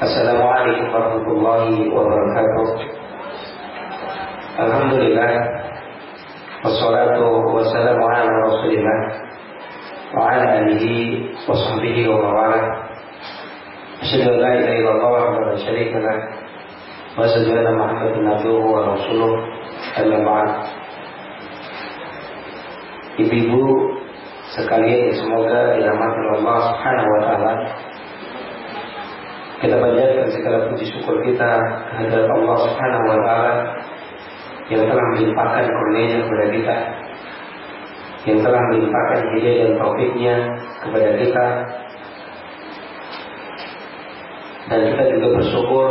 Assalamualaikum warahmatullahi wabarakatuh Alhamdulillah Wassalatu wassalamu ala rasulillah Wa ala alihi wa sahbihi wa mawala Asyadu an la ilaha illallah wa la syarika lah Wa asyadu anna Muhammadin abduhu wa rasuluh Amma ba'd Ibu-ibu sekalian semoga dirahmati Allah Subhanahu wa taala kita panjatkan segala puji syukur kita kehadirat Allah Subhanahu wa taala yang telah melimpahkan karunia kepada kita yang telah melimpahkan hidayah dan taufiknya kepada kita dan kita juga bersyukur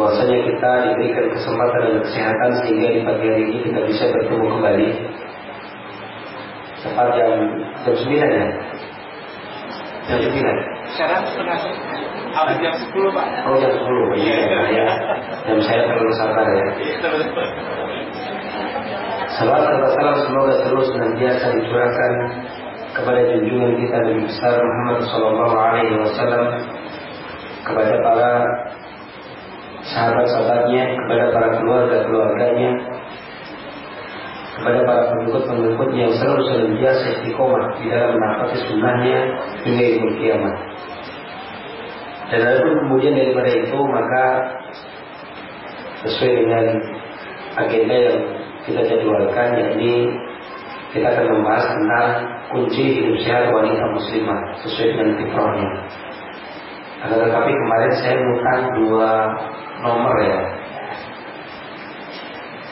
bahwasanya kita diberikan kesempatan dan kesehatan sehingga di pagi hari ini kita bisa bertemu kembali. Tepat jam jam 9 ya? Jam 9 sekarang setengah habis jam 10 Pak. Oh jam 10 iya ya. ya. Jam saya terlalu sabar ya. Salam serta salam semoga terus senantiasa dicurahkan kepada junjungan kita Nabi besar Muhammad Sallallahu Alaihi Wasallam kepada para sahabat-sahabatnya, kepada para keluarga-keluarganya, kepada para pengikut-pengikut yang selalu senantiasa istiqomah di dalam menapati sunnahnya hingga ilmu kiamat. Dan lalu kemudian daripada itu maka sesuai dengan agenda yang kita jadwalkan yakni kita akan membahas tentang kunci hidup sehat wanita muslimah sesuai dengan fitrahnya. Akan tetapi kemarin saya bukan dua nomor ya,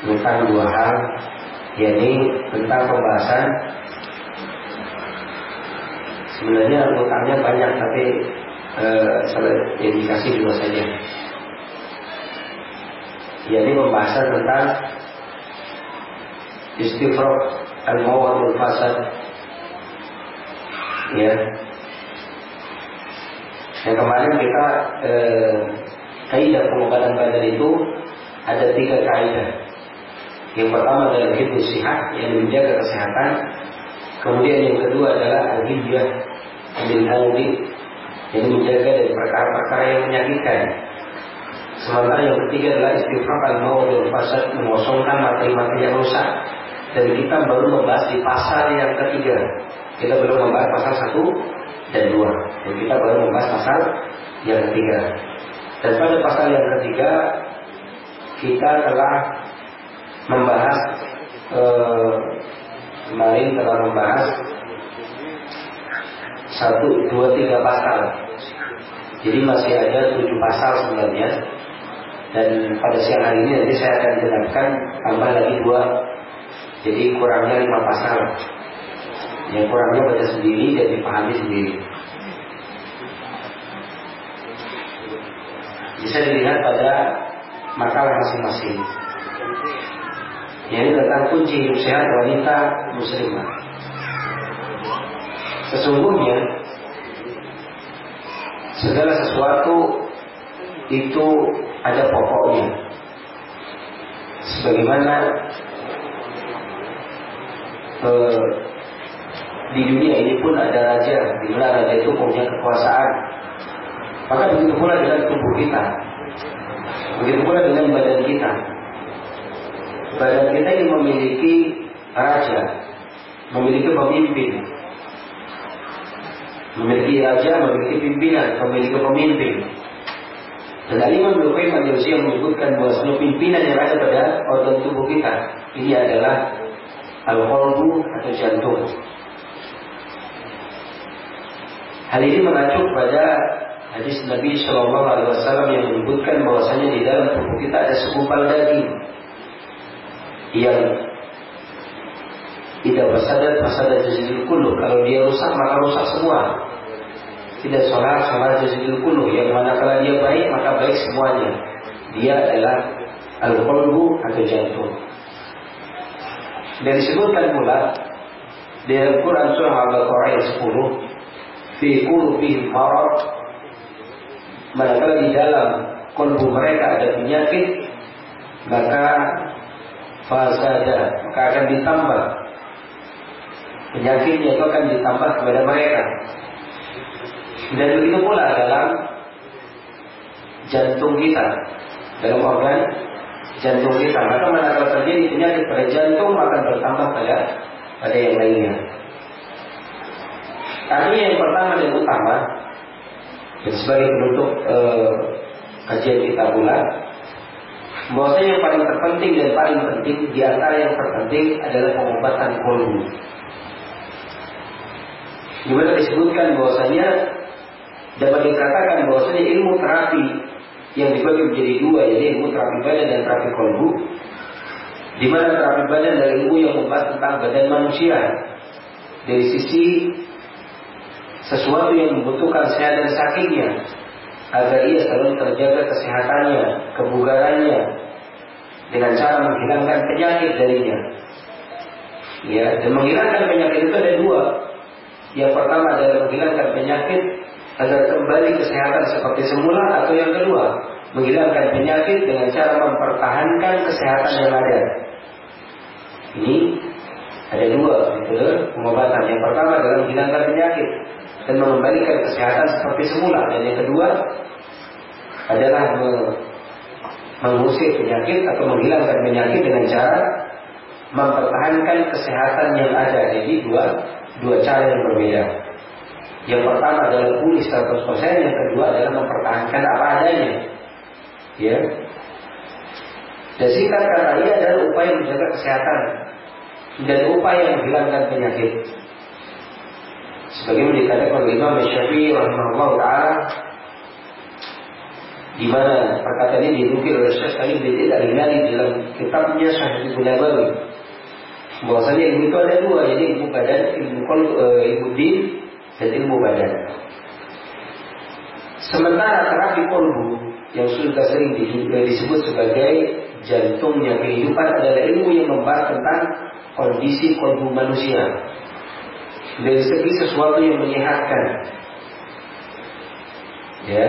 bukan dua hal, yakni tentang pembahasan sebenarnya utangnya banyak tapi eh, salah indikasi dua saja. Jadi pembahasan tentang istifrok al-mawadul fasad. Ya. Yang kemarin kita eh, kaidah pengobatan badan itu ada tiga kaidah. Yang pertama adalah hidup sehat yang menjaga kesehatan. Kemudian yang kedua adalah al-hijrah min jadi menjaga dari perkara-perkara yang menyakitkan. Sementara yang ketiga adalah istighfar al dan fasad mengosongkan materi-materi yang rusak. Dan kita baru membahas di pasal yang ketiga. Kita belum membahas pasal satu dan dua. Dan kita baru membahas pasal yang ketiga. Dan pada pasal yang ketiga kita telah membahas eh, kemarin telah membahas satu, dua, tiga pasal jadi masih ada tujuh pasal sebenarnya. Dan pada siang hari ini nanti saya akan jelaskan tambah lagi dua. Jadi kurangnya lima pasal. Yang kurangnya baca sendiri dan dipahami sendiri. Bisa dilihat pada makalah masing-masing. Ini tentang kunci hidup sehat wanita muslimah. Sesungguhnya segala sesuatu itu ada pokoknya. Sebagaimana eh, di dunia ini pun ada raja, di mana raja itu punya kekuasaan. Maka begitu pula dengan tubuh kita. Begitu pula dengan badan kita. Badan kita ini memiliki raja, memiliki pemimpin, memiliki raja, memiliki pimpinan, memiliki pemimpin. Dan Imam Ibnu manusia menyebutkan bahwa seluruh pimpinan yang ada pada organ tubuh kita ini adalah al-qalbu atau jantung. Hal ini mengacu pada hadis Nabi Shallallahu Alaihi Wasallam yang menyebutkan bahwasanya di dalam tubuh kita ada segumpal daging yang tidak bersadar bersadar jazidul kulu. Kalau dia rusak maka rusak semua. Tidak sholat, sholat jazidul kulu. Yang mana kalau dia baik maka baik semuanya. Dia adalah al-qalbu atau jantung. Dan disebutkan pula di dalam Quran surah Al-Baqarah ayat 10 fi qulubihim marad manakala di dalam kalbu mereka ada penyakit maka fasada maka akan ditambah penyakitnya itu akan ditambah kepada mereka. Dan begitu pula dalam jantung kita, dalam organ jantung kita. Maka manakala terjadi penyakit pada jantung akan bertambah pada pada yang lainnya. Artinya yang pertama dan utama dan sebagai penutup eh, kajian kita pula bahwasanya yang paling terpenting dan paling penting di antara yang terpenting adalah pengobatan kolbu. Di mana disebutkan bahwasanya dapat dikatakan bahwasanya ilmu terapi yang dibagi menjadi dua yaitu ilmu terapi badan dan terapi kolbu di mana terapi badan adalah ilmu yang membahas tentang badan manusia dari sisi sesuatu yang membutuhkan sehat dan sakitnya agar ia selalu terjaga kesehatannya, kebugarannya dengan cara menghilangkan penyakit darinya. Ya, dan menghilangkan penyakit itu ada dua. Yang pertama adalah menghilangkan penyakit agar kembali kesehatan seperti semula atau yang kedua menghilangkan penyakit dengan cara mempertahankan kesehatan yang ada. Ini ada dua metode pengobatan. Yang pertama adalah menghilangkan penyakit dan mengembalikan kesehatan seperti semula. Dan yang kedua adalah mengusir penyakit atau menghilangkan penyakit dengan cara mempertahankan kesehatan yang ada. Jadi dua dua cara yang berbeda. Yang pertama adalah pulih 100%, yang kedua adalah mempertahankan apa adanya. Ya. Dan singkat kata ini adalah upaya menjaga kesehatan dan upaya menghilangkan penyakit. Sebagaimana dikatakan oleh Imam Syafi'i rahimahullah taala di mana perkataan ini dinukil oleh Syekh Salim bin Zaid al-Hilali dalam kitabnya Sahih Nabawi. Bahwasanya ilmu itu ada dua jadi ilmu badan ilmu kol, e, ilmu din dan ilmu badan. Sementara terapi kolbu yang sudah sering disebut sebagai jantungnya kehidupan adalah ilmu yang membahas tentang kondisi kolbu manusia dari segi sesuatu yang menyehatkan. Ya.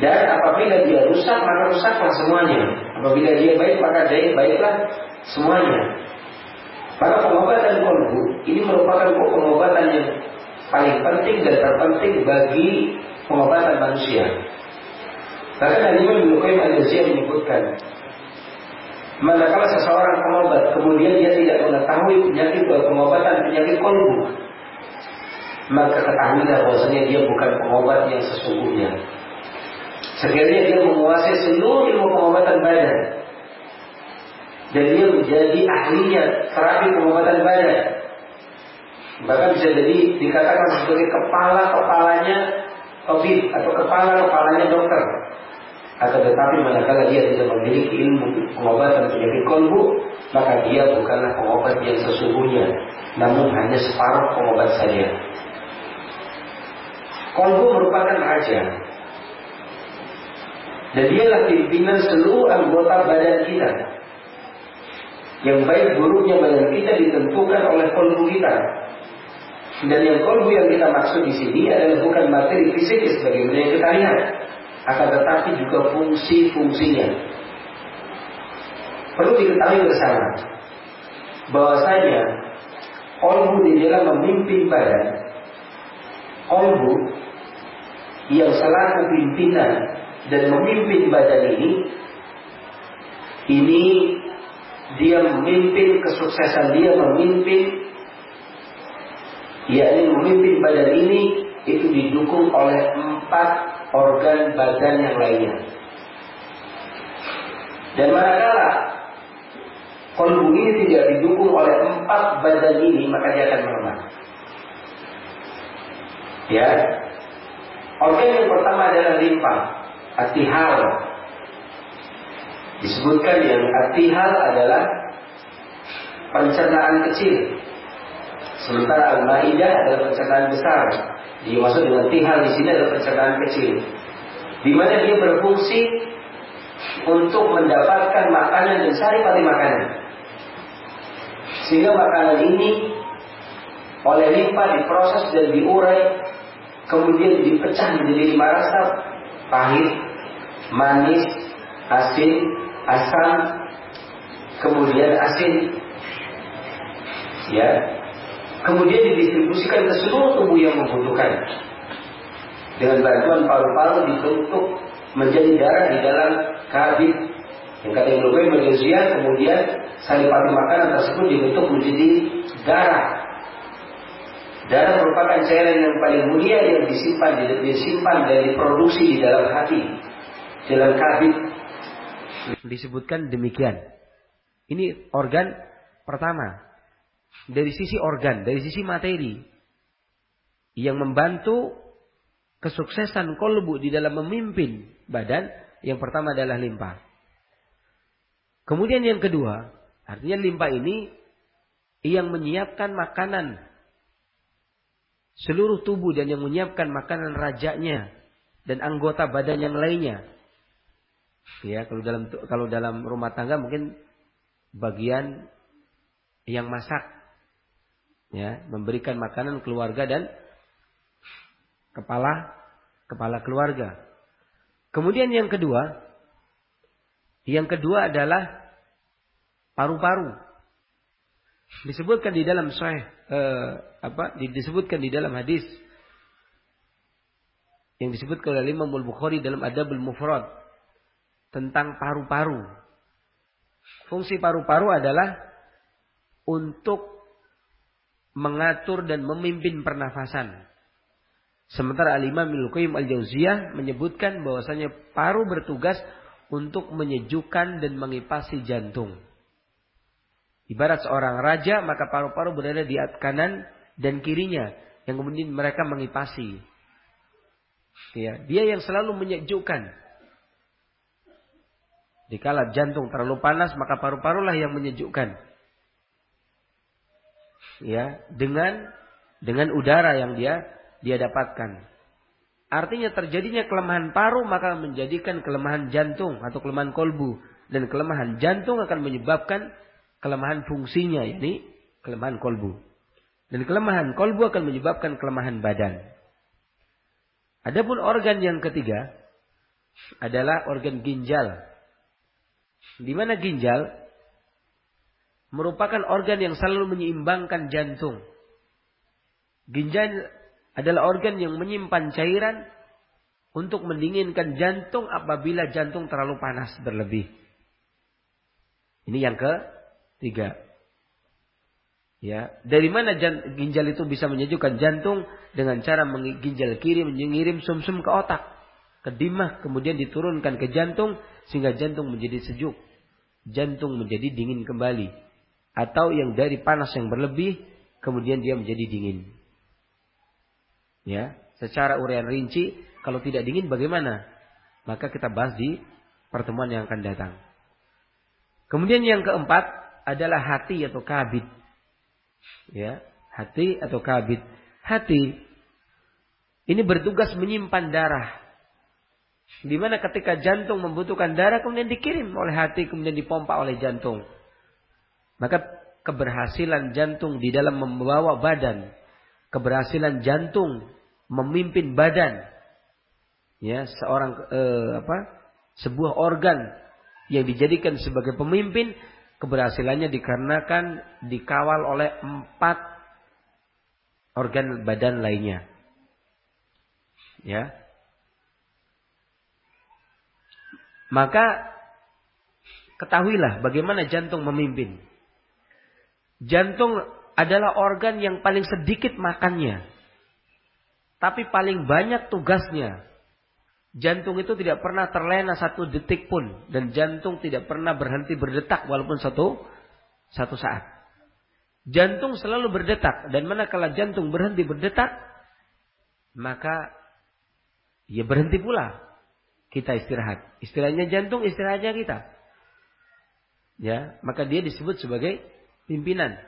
Dan apabila dia rusak maka rusaklah semuanya. Apabila dia baik maka dia baiklah semuanya. Maka pengobatan kolbu ini merupakan pengobatan yang paling penting dan terpenting bagi pengobatan manusia. Bahkan Al-Imam Ibnu Qayyim al menyebutkan Manakala seseorang pengobat kemudian dia tidak mengetahui penyakit pengobatan penyakit kolbu, maka ketahuilah bahwasanya dia bukan pengobat yang sesungguhnya. Sekiranya dia menguasai seluruh ilmu pengobatan badan dan dia menjadi ahlinya terapi pengobatan badan, bahkan bisa jadi dikatakan sebagai kepala kepalanya tabib atau kepala kepalanya dokter akan tetapi manakala dia tidak memiliki ilmu pengobatan penyakit kolbu, maka dia bukanlah pengobat yang sesungguhnya, namun hanya separuh pengobat saja. Kolbu merupakan raja, dan dialah pimpinan seluruh anggota badan kita. Yang baik buruknya badan kita ditentukan oleh kolbu kita. Dan yang kolbu yang kita maksud di sini adalah bukan materi fisikis sebagaimana yang kita lihat, akan tetapi juga fungsi-fungsinya. Perlu diketahui bersama bahwasanya kolbu di dalam memimpin badan, kolbu yang selaku pimpinan dan memimpin badan ini, ini dia memimpin kesuksesan dia memimpin yakni memimpin badan ini itu didukung oleh empat organ badan yang lainnya. Dan manakala kolbu ini tidak didukung oleh empat badan ini, maka dia akan melemah. Ya, organ yang pertama adalah limpa, atihal. Disebutkan yang atihal adalah pencernaan kecil. Sementara al-maidah adalah pencernaan besar. Dimaksud dengan tihal di sini adalah pencernaan kecil, di mana dia berfungsi untuk mendapatkan makanan dan sari pada makanan. Sehingga makanan ini oleh limpa diproses dan diurai, kemudian dipecah menjadi lima rasa, pahit, manis, asin, asam, kemudian asin. Ya, kemudian didistribusikan ke seluruh tubuh yang membutuhkan. Dengan bantuan paru-paru dibentuk menjadi darah di dalam kabit. Yang kata Ibnu Qayyim kemudian saripati makanan tersebut dibentuk menjadi darah. Darah merupakan cairan yang paling mulia yang disimpan disimpan dan diproduksi di dalam hati, dalam kabit. Disebutkan demikian. Ini organ pertama. Dari sisi organ, dari sisi materi. Yang membantu kesuksesan kolbu di dalam memimpin badan. Yang pertama adalah limpa. Kemudian yang kedua, artinya limpa ini yang menyiapkan makanan seluruh tubuh dan yang menyiapkan makanan rajanya dan anggota badan yang lainnya. Ya, kalau dalam kalau dalam rumah tangga mungkin bagian yang masak ya, memberikan makanan keluarga dan kepala kepala keluarga. Kemudian yang kedua, yang kedua adalah paru-paru. Disebutkan di dalam sahih eh, apa disebutkan di dalam hadis yang disebutkan oleh Imam Al-Bukhari dalam Adabul Mufrad tentang paru-paru. Fungsi paru-paru adalah untuk mengatur dan memimpin pernafasan. Sementara Al-Imam Al-Qayyim Al-Jauziyah menyebutkan bahwasanya paru bertugas untuk menyejukkan dan mengipasi jantung. Ibarat seorang raja, maka paru-paru berada di kanan dan kirinya yang kemudian mereka mengipasi. Ya, dia yang selalu menyejukkan. Dikala jantung terlalu panas, maka paru-parulah yang menyejukkan. Ya, dengan dengan udara yang dia dia dapatkan. Artinya terjadinya kelemahan paru maka menjadikan kelemahan jantung atau kelemahan kolbu dan kelemahan jantung akan menyebabkan kelemahan fungsinya yakni kelemahan kolbu. Dan kelemahan kolbu akan menyebabkan kelemahan badan. Adapun organ yang ketiga adalah organ ginjal. Di mana ginjal merupakan organ yang selalu menyeimbangkan jantung. Ginjal adalah organ yang menyimpan cairan untuk mendinginkan jantung apabila jantung terlalu panas berlebih. Ini yang ketiga. Ya, dari mana ginjal itu bisa menyejukkan jantung dengan cara ginjal kiri mengirim sumsum -sum ke otak, ke dimah, kemudian diturunkan ke jantung sehingga jantung menjadi sejuk, jantung menjadi dingin kembali, atau yang dari panas yang berlebih kemudian dia menjadi dingin. Ya, secara urian rinci, kalau tidak dingin bagaimana? Maka kita bahas di pertemuan yang akan datang. Kemudian yang keempat adalah hati atau kabit. Ya, hati atau kabit. Hati ini bertugas menyimpan darah. Di mana ketika jantung membutuhkan darah kemudian dikirim oleh hati kemudian dipompa oleh jantung. Maka keberhasilan jantung di dalam membawa badan keberhasilan jantung memimpin badan ya seorang eh, apa sebuah organ yang dijadikan sebagai pemimpin keberhasilannya dikarenakan dikawal oleh empat organ badan lainnya. Ya. Maka ketahuilah bagaimana jantung memimpin jantung adalah organ yang paling sedikit makannya. Tapi paling banyak tugasnya. Jantung itu tidak pernah terlena satu detik pun. Dan jantung tidak pernah berhenti berdetak walaupun satu, satu saat. Jantung selalu berdetak. Dan manakala jantung berhenti berdetak. Maka ya berhenti pula. Kita istirahat. Istilahnya jantung, istirahatnya kita. Ya, maka dia disebut sebagai pimpinan.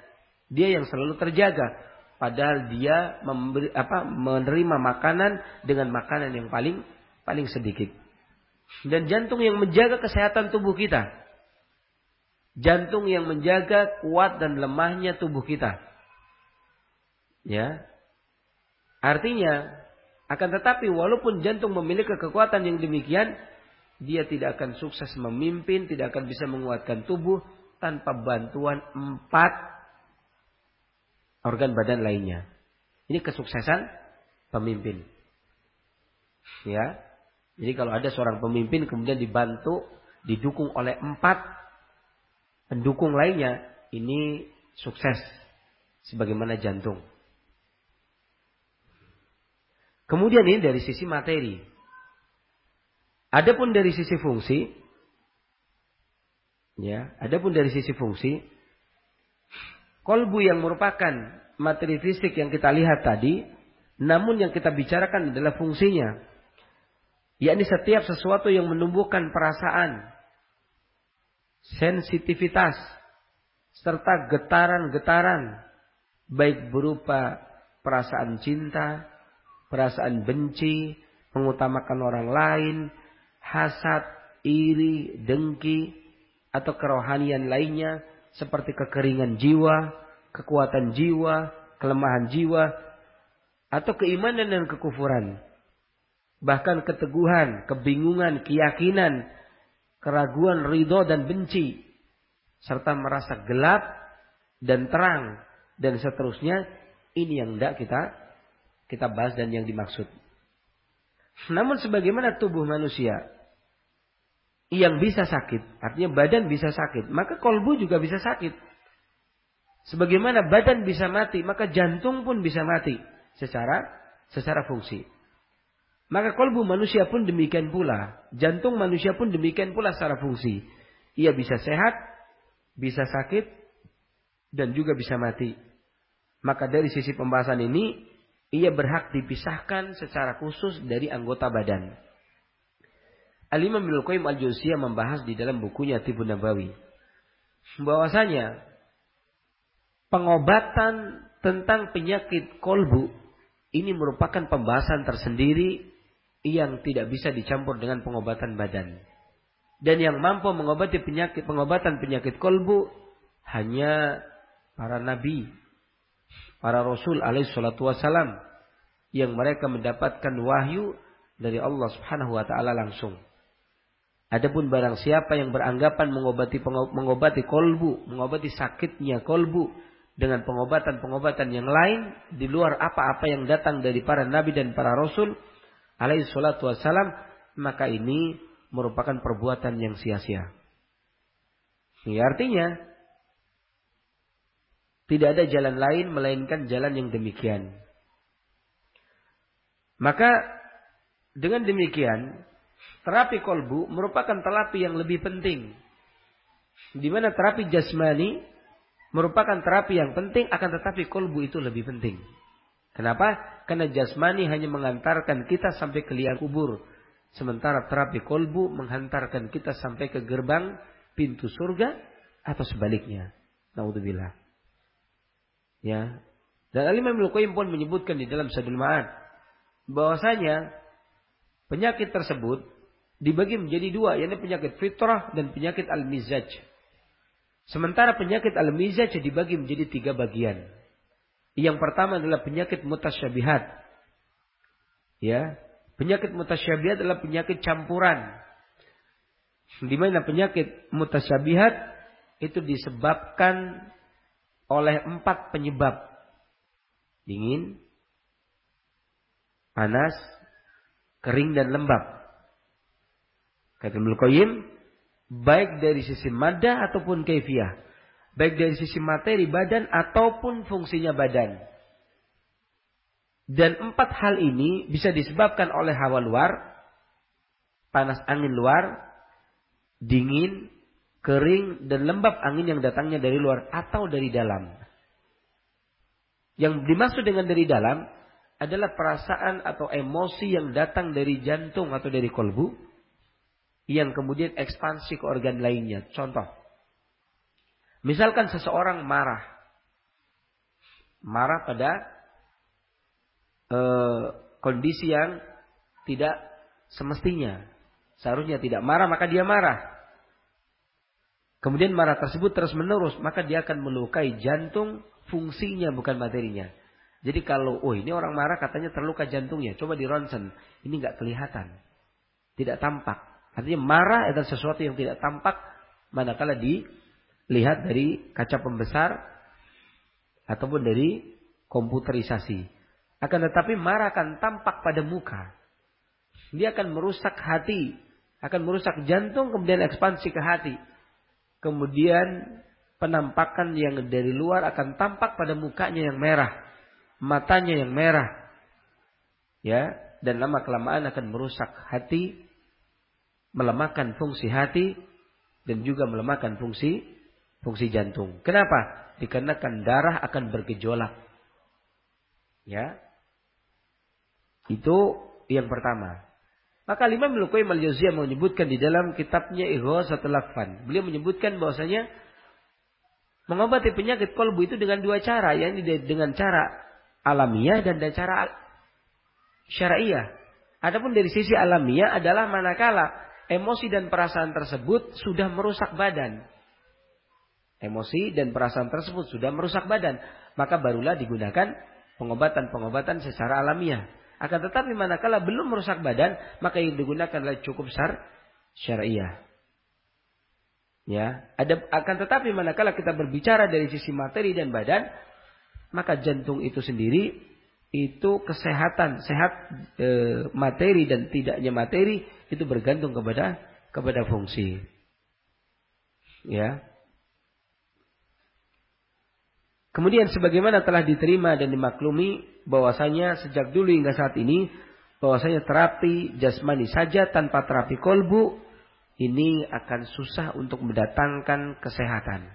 Dia yang selalu terjaga. Padahal dia memberi, apa, menerima makanan dengan makanan yang paling paling sedikit. Dan jantung yang menjaga kesehatan tubuh kita. Jantung yang menjaga kuat dan lemahnya tubuh kita. Ya. Artinya, akan tetapi walaupun jantung memiliki kekuatan yang demikian, dia tidak akan sukses memimpin, tidak akan bisa menguatkan tubuh tanpa bantuan empat organ badan lainnya. Ini kesuksesan pemimpin. Ya. Jadi kalau ada seorang pemimpin kemudian dibantu, didukung oleh empat pendukung lainnya, ini sukses sebagaimana jantung. Kemudian ini dari sisi materi. Adapun dari sisi fungsi, ya, adapun dari sisi fungsi, kolbu yang merupakan materi fisik yang kita lihat tadi, namun yang kita bicarakan adalah fungsinya. Yakni setiap sesuatu yang menumbuhkan perasaan, sensitivitas, serta getaran-getaran, baik berupa perasaan cinta, perasaan benci, mengutamakan orang lain, hasad, iri, dengki, atau kerohanian lainnya seperti kekeringan jiwa, kekuatan jiwa, kelemahan jiwa, atau keimanan dan kekufuran. Bahkan keteguhan, kebingungan, keyakinan, keraguan, ridho dan benci. Serta merasa gelap dan terang. Dan seterusnya. Ini yang tidak kita kita bahas dan yang dimaksud. Namun sebagaimana tubuh manusia yang bisa sakit, artinya badan bisa sakit, maka kolbu juga bisa sakit. Sebagaimana badan bisa mati, maka jantung pun bisa mati secara secara fungsi. Maka kolbu manusia pun demikian pula, jantung manusia pun demikian pula secara fungsi. Ia bisa sehat, bisa sakit, dan juga bisa mati. Maka dari sisi pembahasan ini, ia berhak dipisahkan secara khusus dari anggota badan. Al-Imam Ibnu Qayyim Al-Jauziyah membahas di dalam bukunya Tibun Nabawi bahwasanya pengobatan tentang penyakit kolbu ini merupakan pembahasan tersendiri yang tidak bisa dicampur dengan pengobatan badan. Dan yang mampu mengobati penyakit pengobatan penyakit kolbu hanya para nabi para rasul alaihi salatu wasalam yang mereka mendapatkan wahyu dari Allah Subhanahu wa taala langsung. Adapun barang siapa yang beranggapan mengobati mengobati kolbu, mengobati sakitnya kolbu dengan pengobatan-pengobatan yang lain di luar apa-apa yang datang dari para nabi dan para rasul alaihi salatu wasalam, maka ini merupakan perbuatan yang sia-sia. Ini artinya tidak ada jalan lain melainkan jalan yang demikian. Maka dengan demikian terapi kolbu merupakan terapi yang lebih penting. Di mana terapi jasmani merupakan terapi yang penting akan tetapi kolbu itu lebih penting. Kenapa? Karena jasmani hanya mengantarkan kita sampai ke liang kubur. Sementara terapi kolbu menghantarkan kita sampai ke gerbang pintu surga atau sebaliknya. Naudzubillah. Ya. Dan Al-Imam Qayyim pun menyebutkan di dalam Sadul Ma'ad bahwasanya penyakit tersebut dibagi menjadi dua, yaitu penyakit fitrah dan penyakit al-mizaj. Sementara penyakit al-mizaj dibagi menjadi tiga bagian. Yang pertama adalah penyakit mutasyabihat. Ya, penyakit mutasyabihat adalah penyakit campuran. Di mana penyakit mutasyabihat itu disebabkan oleh empat penyebab. Dingin, panas, kering dan lembab. Kata Ibnu Qayyim, baik dari sisi mada ataupun kaifiah, baik dari sisi materi badan ataupun fungsinya badan. Dan empat hal ini bisa disebabkan oleh hawa luar, panas angin luar, dingin, kering dan lembab angin yang datangnya dari luar atau dari dalam. Yang dimaksud dengan dari dalam adalah perasaan atau emosi yang datang dari jantung atau dari kolbu yang kemudian ekspansi ke organ lainnya. Contoh, misalkan seseorang marah, marah pada eh, kondisi yang tidak semestinya, seharusnya tidak marah maka dia marah. Kemudian marah tersebut terus menerus, maka dia akan melukai jantung fungsinya bukan materinya. Jadi kalau, oh ini orang marah katanya terluka jantungnya, coba di ronsen, ini nggak kelihatan, tidak tampak. Artinya marah adalah sesuatu yang tidak tampak, manakala dilihat dari kaca pembesar ataupun dari komputerisasi. Akan tetapi marah akan tampak pada muka. Dia akan merusak hati, akan merusak jantung, kemudian ekspansi ke hati. Kemudian penampakan yang dari luar akan tampak pada mukanya yang merah, matanya yang merah. Ya, dan lama kelamaan akan merusak hati, melemahkan fungsi hati dan juga melemahkan fungsi fungsi jantung. Kenapa? Dikarenakan darah akan bergejolak. Ya. Itu yang pertama. Maka Imam Luqayyim al-Jauziyah menyebutkan di dalam kitabnya Ighasatul Lafan. Beliau menyebutkan bahwasanya mengobati penyakit kolbu itu dengan dua cara, yakni dengan cara alamiah dan dengan cara syariah. Adapun dari sisi alamiah adalah manakala emosi dan perasaan tersebut sudah merusak badan. Emosi dan perasaan tersebut sudah merusak badan. Maka barulah digunakan pengobatan-pengobatan secara alamiah. Akan tetapi manakala belum merusak badan, maka yang digunakan adalah cukup syar syariah. Ya, ada akan tetapi manakala kita berbicara dari sisi materi dan badan, maka jantung itu sendiri itu kesehatan sehat e, materi dan tidaknya materi itu bergantung kepada kepada fungsi. Ya. Kemudian sebagaimana telah diterima dan dimaklumi bahwasanya sejak dulu hingga saat ini bahwasanya terapi jasmani saja tanpa terapi kolbu ini akan susah untuk mendatangkan kesehatan.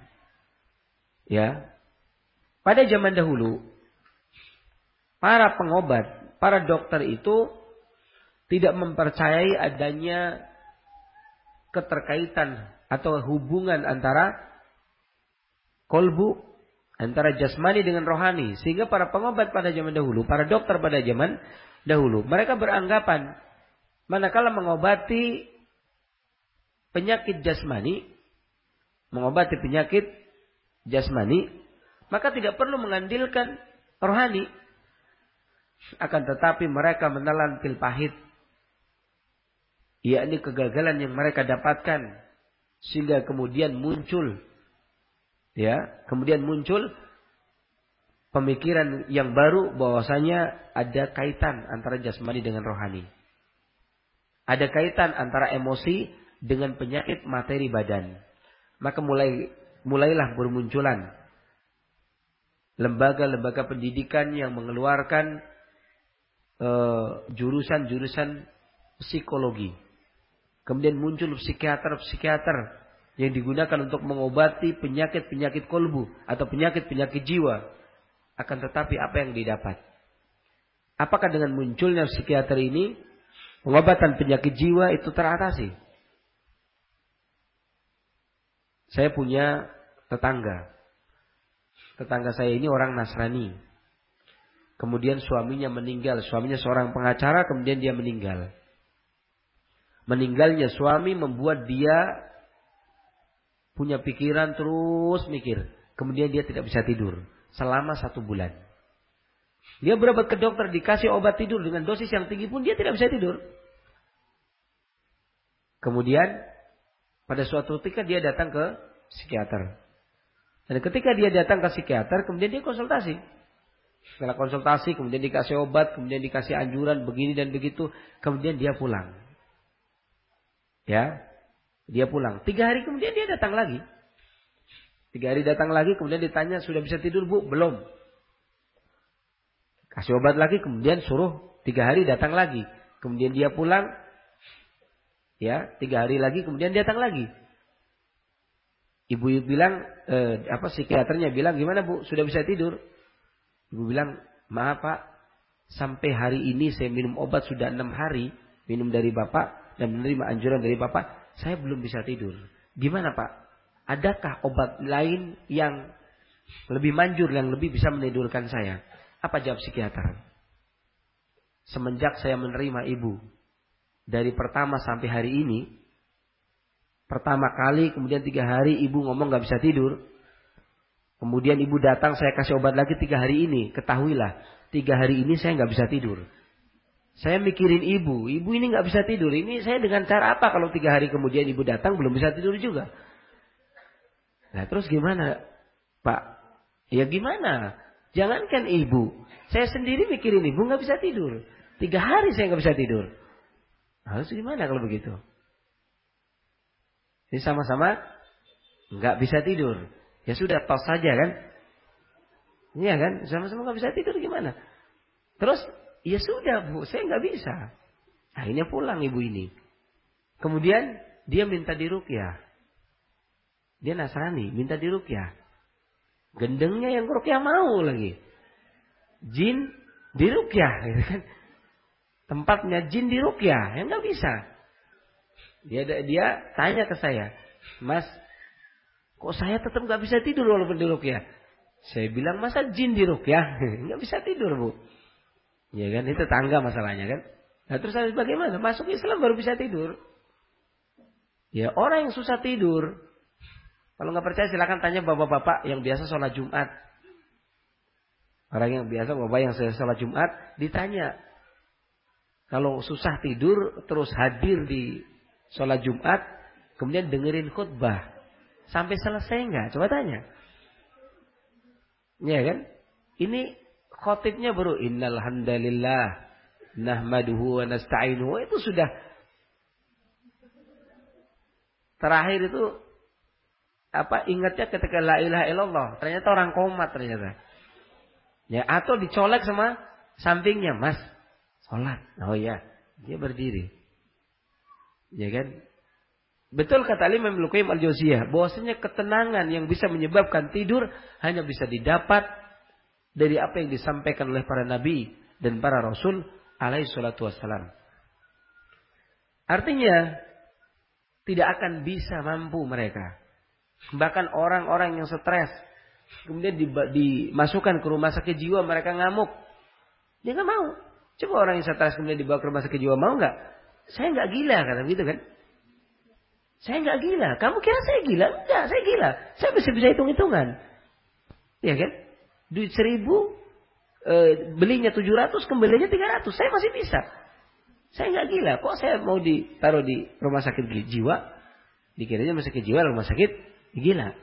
Ya. Pada zaman dahulu para pengobat, para dokter itu tidak mempercayai adanya keterkaitan atau hubungan antara kolbu antara jasmani dengan rohani. Sehingga para pengobat pada zaman dahulu, para dokter pada zaman dahulu, mereka beranggapan manakala mengobati penyakit jasmani, mengobati penyakit jasmani, maka tidak perlu mengandilkan rohani. Akan tetapi mereka menelan pil pahit. Yakni kegagalan yang mereka dapatkan. Sehingga kemudian muncul Ya, kemudian muncul pemikiran yang baru bahwasanya ada kaitan antara jasmani dengan rohani. Ada kaitan antara emosi dengan penyakit materi badan. Maka mulai mulailah bermunculan lembaga-lembaga pendidikan yang mengeluarkan eh, jurusan-jurusan uh, psikologi. Kemudian muncul psikiater-psikiater yang digunakan untuk mengobati penyakit-penyakit kolbu atau penyakit-penyakit jiwa. Akan tetapi apa yang didapat? Apakah dengan munculnya psikiater ini pengobatan penyakit jiwa itu teratasi? Saya punya tetangga. Tetangga saya ini orang Nasrani. Kemudian suaminya meninggal. Suaminya seorang pengacara, kemudian dia meninggal. Meninggalnya suami membuat dia punya pikiran terus mikir. Kemudian dia tidak bisa tidur selama satu bulan. Dia berobat ke dokter dikasih obat tidur dengan dosis yang tinggi pun dia tidak bisa tidur. Kemudian pada suatu ketika dia datang ke psikiater. Dan ketika dia datang ke psikiater, kemudian dia konsultasi. Setelah konsultasi, kemudian dikasih obat, kemudian dikasih anjuran begini dan begitu, kemudian dia pulang. Ya, dia pulang. Tiga hari kemudian dia datang lagi. Tiga hari datang lagi, kemudian ditanya, sudah bisa tidur bu? Belum. Kasih obat lagi, kemudian suruh tiga hari datang lagi. Kemudian dia pulang, ya tiga hari lagi, kemudian datang lagi. Ibu bilang, eh, apa psikiaternya bilang, gimana bu? Sudah bisa tidur? Ibu bilang, maaf pak, sampai hari ini saya minum obat sudah enam hari, minum dari bapak dan menerima anjuran dari bapak, saya belum bisa tidur. Gimana Pak? Adakah obat lain yang lebih manjur, yang lebih bisa menidurkan saya? Apa jawab psikiater? Semenjak saya menerima ibu, dari pertama sampai hari ini, pertama kali, kemudian tiga hari ibu ngomong gak bisa tidur, kemudian ibu datang, saya kasih obat lagi tiga hari ini, ketahuilah, tiga hari ini saya nggak bisa tidur. Saya mikirin ibu, ibu ini nggak bisa tidur. Ini saya dengan cara apa kalau tiga hari kemudian ibu datang belum bisa tidur juga? Nah terus gimana, Pak? Ya gimana? Jangankan ibu, saya sendiri mikirin ibu nggak bisa tidur. Tiga hari saya nggak bisa tidur. Harus gimana kalau begitu? Ini sama-sama nggak bisa tidur. Ya sudah tos saja kan? Iya kan? Sama-sama nggak bisa tidur gimana? Terus ya sudah bu, saya nggak bisa. Akhirnya pulang ibu ini. Kemudian dia minta dirukyah. Dia Nasrani, minta dirukyah. Gendengnya yang rukyah mau lagi. Jin dirukyah, gitu kan? Tempatnya jin dirukyah, ya nggak bisa. Dia dia tanya ke saya, Mas, kok saya tetap nggak bisa tidur walaupun dirukyah? Saya bilang masa jin dirukyah, nggak bisa tidur bu. Ya kan itu tangga masalahnya kan. Nah terus harus bagaimana? Masuk Islam baru bisa tidur. Ya orang yang susah tidur. Kalau nggak percaya silakan tanya bapak-bapak yang biasa sholat Jumat. Orang yang biasa bapak yang sholat Jumat ditanya. Kalau susah tidur terus hadir di sholat Jumat. Kemudian dengerin khutbah. Sampai selesai nggak? Coba tanya. Ya kan? Ini khotibnya baru innal hamdalillah nahmaduhu wa nasta'inuhu. Itu sudah terakhir itu apa ingatnya ketika la ilaha illallah. Ternyata orang komat ternyata. Ya atau dicolek sama sampingnya mas sholat. Oh ya dia berdiri. Ya kan? Betul kata Imam Luqayyim al-Jauziyah bahwasanya ketenangan yang bisa menyebabkan tidur hanya bisa didapat dari apa yang disampaikan oleh para nabi dan para rasul alaihi salatu wassalam. Artinya tidak akan bisa mampu mereka. Bahkan orang-orang yang stres kemudian dimasukkan ke rumah sakit jiwa mereka ngamuk. Dia nggak mau. Coba orang yang stres kemudian dibawa ke rumah sakit jiwa mau nggak? Saya nggak gila kata begitu kan? Saya nggak gila. Kamu kira saya gila? Enggak, saya gila. Saya bisa bisa hitung hitungan. Ya kan? Duit seribu, e, belinya tujuh ratus, kembalinya tiga ratus. Saya masih bisa. Saya nggak gila. Kok saya mau ditaruh di rumah sakit jiwa? Dikiranya rumah sakit jiwa, rumah sakit gila.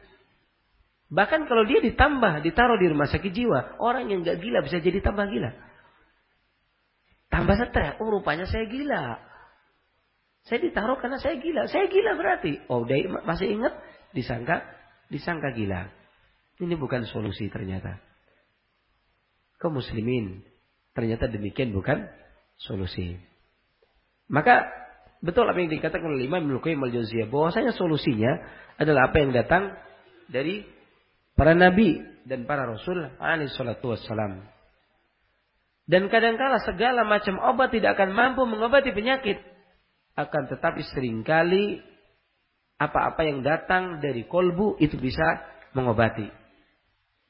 Bahkan kalau dia ditambah, ditaruh di rumah sakit jiwa, orang yang nggak gila bisa jadi tambah gila. Tambah stres. Oh rupanya saya gila. Saya ditaruh karena saya gila. Saya gila berarti. Oh dia masih ingat disangka disangka gila. Ini bukan solusi ternyata kaum muslimin. Ternyata demikian bukan solusi. Maka betul apa yang dikatakan oleh Imam Ibnu Qayyim al-Jauziyah bahwasanya solusinya adalah apa yang datang dari para nabi dan para rasul alaihi salatu wassalam. Dan kadangkala segala macam obat tidak akan mampu mengobati penyakit. Akan tetapi sering kali apa-apa yang datang dari kolbu itu bisa mengobati.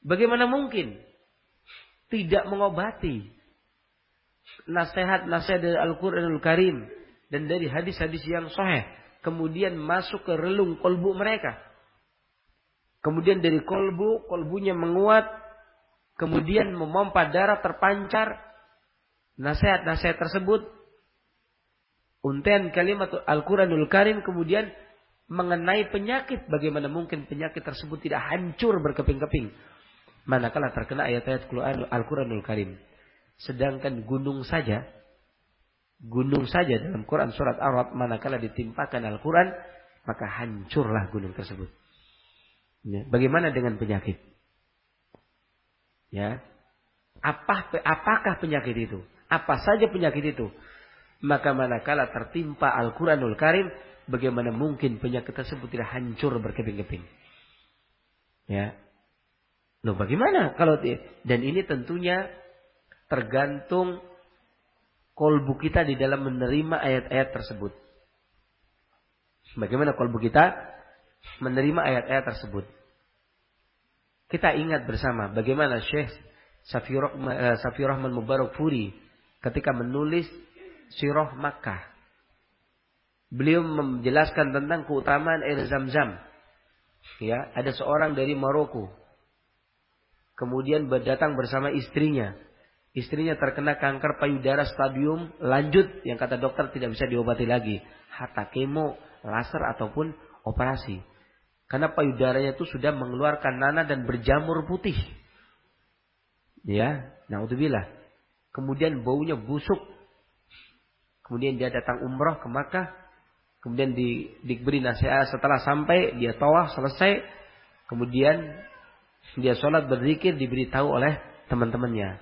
Bagaimana mungkin tidak mengobati. Nasihat-nasihat dari Al-Quranul Karim dan dari hadis-hadis yang sahih kemudian masuk ke relung kolbu mereka. Kemudian dari kolbu, kolbunya menguat, kemudian memompa darah terpancar. Nasihat-nasihat tersebut, unten kalimat Al-Quranul Karim kemudian mengenai penyakit. Bagaimana mungkin penyakit tersebut tidak hancur berkeping-keping manakala terkena ayat-ayat Al-Quranul Karim. Sedangkan gunung saja, gunung saja dalam Quran surat Arab manakala ditimpakan Al-Quran, maka hancurlah gunung tersebut. Ya. Bagaimana dengan penyakit? Ya, apa apakah penyakit itu? Apa saja penyakit itu? Maka manakala tertimpa Al-Quranul Karim, bagaimana mungkin penyakit tersebut tidak hancur berkeping-keping? Ya, Loh bagaimana kalau dan ini tentunya tergantung kolbu kita di dalam menerima ayat-ayat tersebut. Bagaimana kolbu kita menerima ayat-ayat tersebut? Kita ingat bersama bagaimana Syekh Safi Rahman Mubarak Furi ketika menulis Sirah Makkah. Beliau menjelaskan tentang keutamaan air zam-zam. Ya, ada seorang dari Maroko Kemudian berdatang bersama istrinya. Istrinya terkena kanker payudara stadium lanjut yang kata dokter tidak bisa diobati lagi. Hatta kemo, laser ataupun operasi. Karena payudaranya itu sudah mengeluarkan nanah dan berjamur putih. Ya, naudzubillah. Kemudian baunya busuk. kemudian dia datang umroh ke Makkah, kemudian di, diberi nasihat setelah sampai dia tawaf selesai, kemudian dia sholat berzikir diberitahu oleh teman-temannya.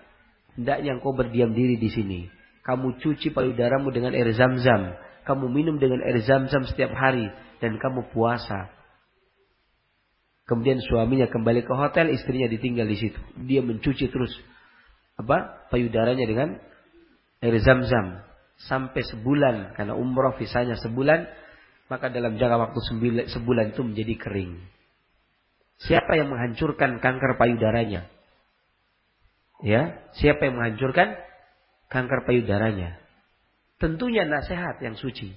Hendaknya engkau berdiam diri di sini. Kamu cuci payudaramu dengan air zam-zam. Kamu minum dengan air zam-zam setiap hari. Dan kamu puasa. Kemudian suaminya kembali ke hotel, istrinya ditinggal di situ. Dia mencuci terus apa payudaranya dengan air zam-zam sampai sebulan karena umroh visanya sebulan maka dalam jangka waktu sebulan itu menjadi kering. Siapa yang menghancurkan kanker payudaranya? Ya, siapa yang menghancurkan kanker payudaranya? Tentunya nasihat yang suci.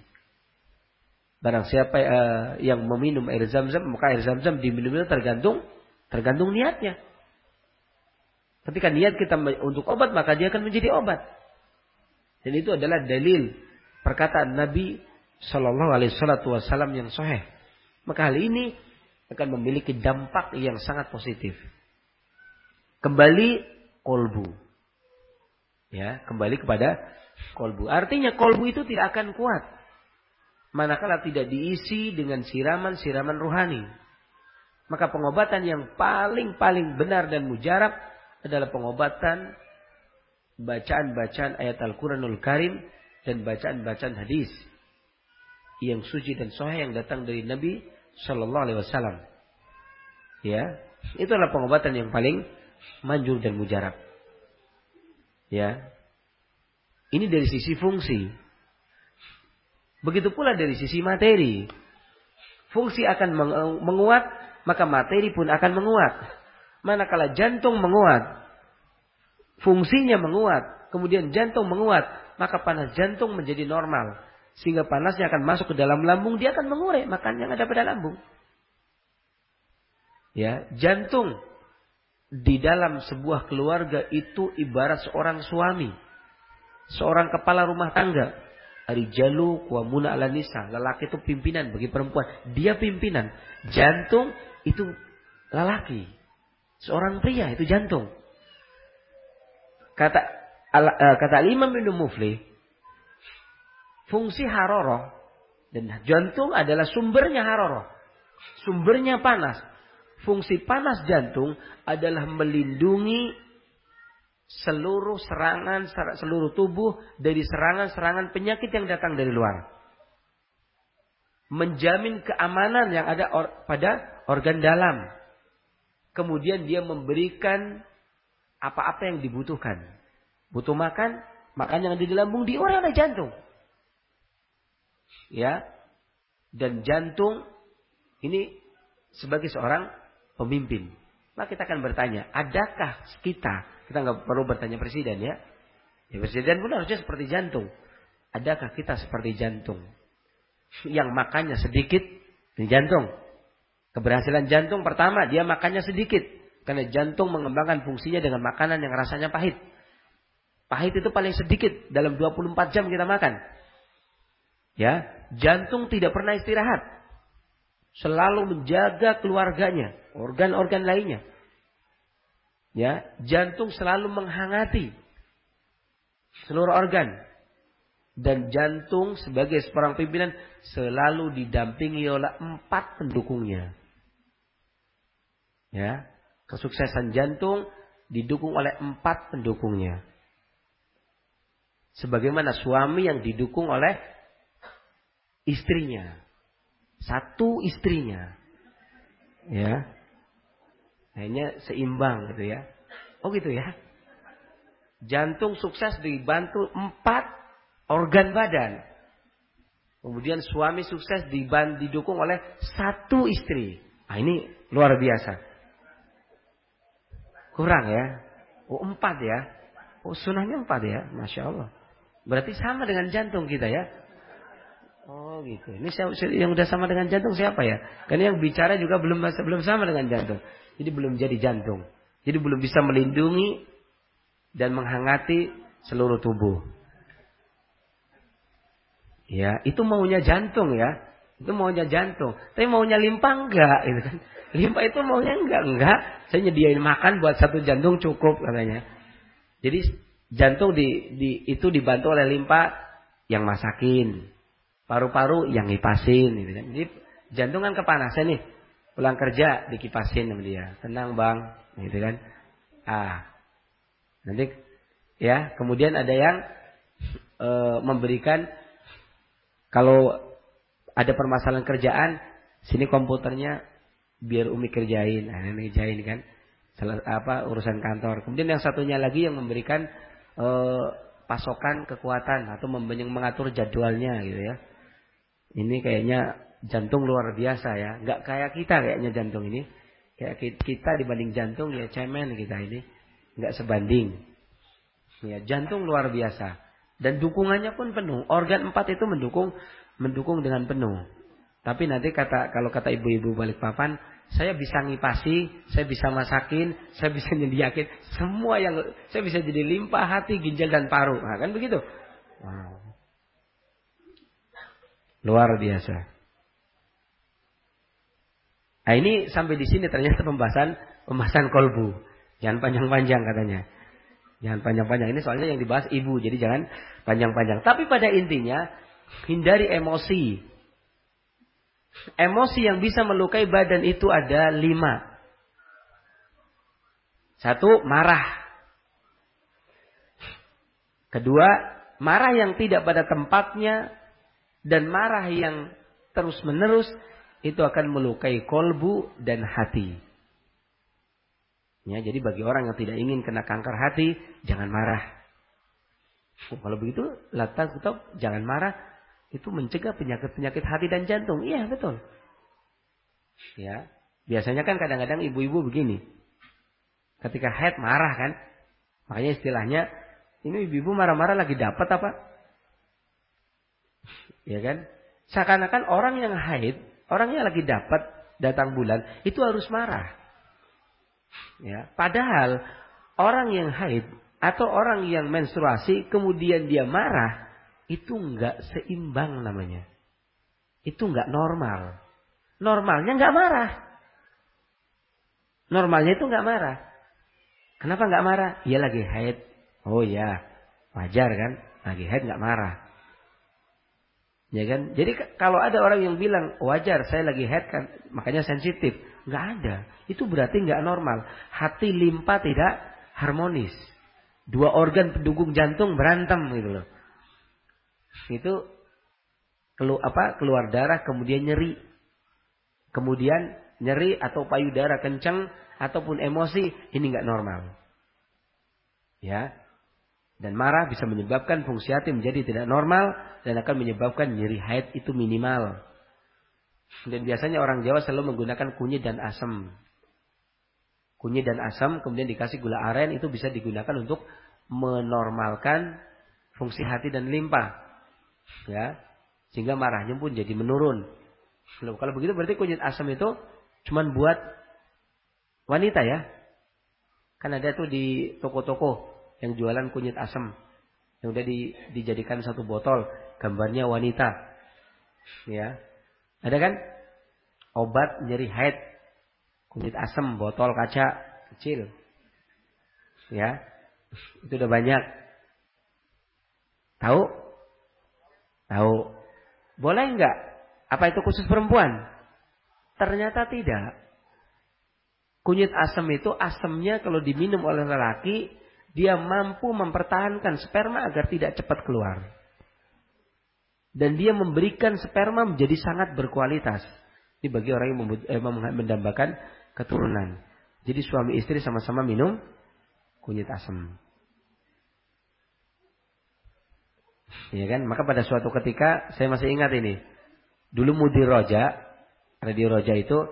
Barang siapa uh, yang meminum air zam-zam, maka air zam-zam diminum itu tergantung tergantung niatnya. Ketika niat kita untuk obat, maka dia akan menjadi obat. Dan itu adalah dalil perkataan Nabi Shallallahu Alaihi Wasallam yang sahih. Maka hal ini akan memiliki dampak yang sangat positif. Kembali kolbu. Ya, kembali kepada kolbu. Artinya kolbu itu tidak akan kuat. Manakala tidak diisi dengan siraman-siraman ruhani. Maka pengobatan yang paling-paling benar dan mujarab adalah pengobatan bacaan-bacaan ayat Al-Quranul Karim dan bacaan-bacaan hadis yang suci dan sahih yang datang dari Nabi Shallallahu Alaihi Wasallam. Ya, itu adalah pengobatan yang paling manjur dan mujarab. Ya, ini dari sisi fungsi. Begitu pula dari sisi materi. Fungsi akan menguat, maka materi pun akan menguat. Manakala jantung menguat, fungsinya menguat, kemudian jantung menguat, maka panas jantung menjadi normal. Sehingga panasnya akan masuk ke dalam lambung, dia akan mengurai makan yang ada pada lambung. Ya, jantung di dalam sebuah keluarga itu ibarat seorang suami, seorang kepala rumah tangga. Arijalu wa muna ala nisa. Lelaki itu pimpinan bagi perempuan. Dia pimpinan. Jantung itu lelaki. Seorang pria itu jantung. Kata eh, kata Imam bin Mufli, fungsi haroroh dan jantung adalah sumbernya haroroh. Sumbernya panas. Fungsi panas jantung adalah melindungi seluruh serangan seluruh tubuh dari serangan-serangan penyakit yang datang dari luar. Menjamin keamanan yang ada or, pada organ dalam. Kemudian dia memberikan apa-apa yang dibutuhkan. Butuh makan, makan yang ada di lambung diurai oleh jantung ya dan jantung ini sebagai seorang pemimpin. Maka kita akan bertanya, adakah kita, kita nggak perlu bertanya presiden ya, ya presiden pun harusnya seperti jantung. Adakah kita seperti jantung yang makannya sedikit di jantung? Keberhasilan jantung pertama dia makannya sedikit karena jantung mengembangkan fungsinya dengan makanan yang rasanya pahit. Pahit itu paling sedikit dalam 24 jam kita makan. Ya, jantung tidak pernah istirahat. Selalu menjaga keluarganya, organ-organ lainnya. Ya, jantung selalu menghangati seluruh organ. Dan jantung sebagai seorang pimpinan selalu didampingi oleh empat pendukungnya. Ya, kesuksesan jantung didukung oleh empat pendukungnya. Sebagaimana suami yang didukung oleh istrinya. Satu istrinya. Ya. Kayaknya seimbang gitu ya. Oh gitu ya. Jantung sukses dibantu empat organ badan. Kemudian suami sukses dibantu didukung oleh satu istri. Nah ini luar biasa. Kurang ya. Oh empat ya. Oh sunahnya empat ya. Masya Allah. Berarti sama dengan jantung kita ya. Oh gitu. Ini yang udah sama dengan jantung siapa ya? Karena yang bicara juga belum belum sama dengan jantung. Jadi belum jadi jantung. Jadi belum bisa melindungi dan menghangati seluruh tubuh. Ya, itu maunya jantung ya. Itu maunya jantung. Tapi maunya limpa enggak gitu kan. Limpa itu maunya enggak, enggak. Saya nyediain makan buat satu jantung cukup katanya. Jadi jantung di, di itu dibantu oleh limpa yang masakin. Paru-paru yang ngipasin gitu kan. Jadi jantung kan kepanasan nih. Pulang kerja dikipasin sama dia. Tenang bang. Gitu kan. Ah. Nanti ya kemudian ada yang e, memberikan kalau ada permasalahan kerjaan sini komputernya biar Umi kerjain. Nah, ini kerjain kan. Salah, apa urusan kantor. Kemudian yang satunya lagi yang memberikan e, pasokan kekuatan atau mengatur jadwalnya gitu ya. Ini kayaknya jantung luar biasa ya. Nggak kayak kita kayaknya jantung ini. Kayak kita dibanding jantung ya cemen kita ini. Nggak sebanding. Ya, jantung luar biasa. Dan dukungannya pun penuh. Organ empat itu mendukung mendukung dengan penuh. Tapi nanti kata kalau kata ibu-ibu balik papan, saya bisa ngipasi, saya bisa masakin, saya bisa nyediakin semua yang saya bisa jadi limpah hati, ginjal dan paru. Nah, kan begitu. Wow. Luar biasa. Nah ini sampai di sini ternyata pembahasan pembahasan kolbu. Jangan panjang-panjang katanya. Jangan panjang-panjang. Ini soalnya yang dibahas ibu, jadi jangan panjang-panjang. Tapi pada intinya hindari emosi. Emosi yang bisa melukai badan itu ada lima. Satu, marah. Kedua, marah yang tidak pada tempatnya dan marah yang terus-menerus itu akan melukai kolbu dan hati. Ya, jadi bagi orang yang tidak ingin kena kanker hati, jangan marah. Oh, kalau begitu, latar tetap jangan marah, itu mencegah penyakit-penyakit hati dan jantung. Iya, betul. Ya. Biasanya kan kadang-kadang ibu-ibu begini. Ketika head marah kan. Makanya istilahnya ini ibu-ibu marah-marah lagi dapat apa? Ya kan? Seakan-akan orang yang haid, orang yang lagi dapat datang bulan itu harus marah. Ya, padahal orang yang haid atau orang yang menstruasi kemudian dia marah, itu enggak seimbang namanya. Itu enggak normal. Normalnya enggak marah. Normalnya itu enggak marah. Kenapa enggak marah? Iya lagi haid. Oh ya, wajar kan? Lagi haid enggak marah. Ya kan? Jadi kalau ada orang yang bilang wajar saya lagi haid kan, makanya sensitif. Enggak ada. Itu berarti enggak normal. Hati limpa tidak harmonis. Dua organ pendukung jantung berantem gitu loh itu kelu, apa keluar darah kemudian nyeri. Kemudian nyeri atau payudara kencang ataupun emosi ini nggak normal. Ya. Dan marah bisa menyebabkan fungsi hati menjadi tidak normal dan akan menyebabkan nyeri haid itu minimal. Dan biasanya orang Jawa selalu menggunakan kunyit dan asam. Kunyit dan asam kemudian dikasih gula aren itu bisa digunakan untuk menormalkan fungsi hati dan limpa ya sehingga marahnya pun jadi menurun. Loh, kalau begitu berarti kunyit asam itu cuman buat wanita ya? Kan ada tuh di toko-toko yang jualan kunyit asam yang udah di, dijadikan satu botol gambarnya wanita. Ya. Ada kan? Obat nyeri haid. Kunyit asam botol kaca kecil. Ya. Itu udah banyak. Tahu? Tahu? Boleh enggak? Apa itu khusus perempuan? Ternyata tidak. Kunyit asam itu asamnya kalau diminum oleh lelaki, dia mampu mempertahankan sperma agar tidak cepat keluar. Dan dia memberikan sperma menjadi sangat berkualitas. Ini bagi orang yang eh, mendambakan keturunan. Jadi suami istri sama-sama minum kunyit asam. Ya kan? Maka pada suatu ketika saya masih ingat ini. Dulu Mudi Roja, Radio Roja itu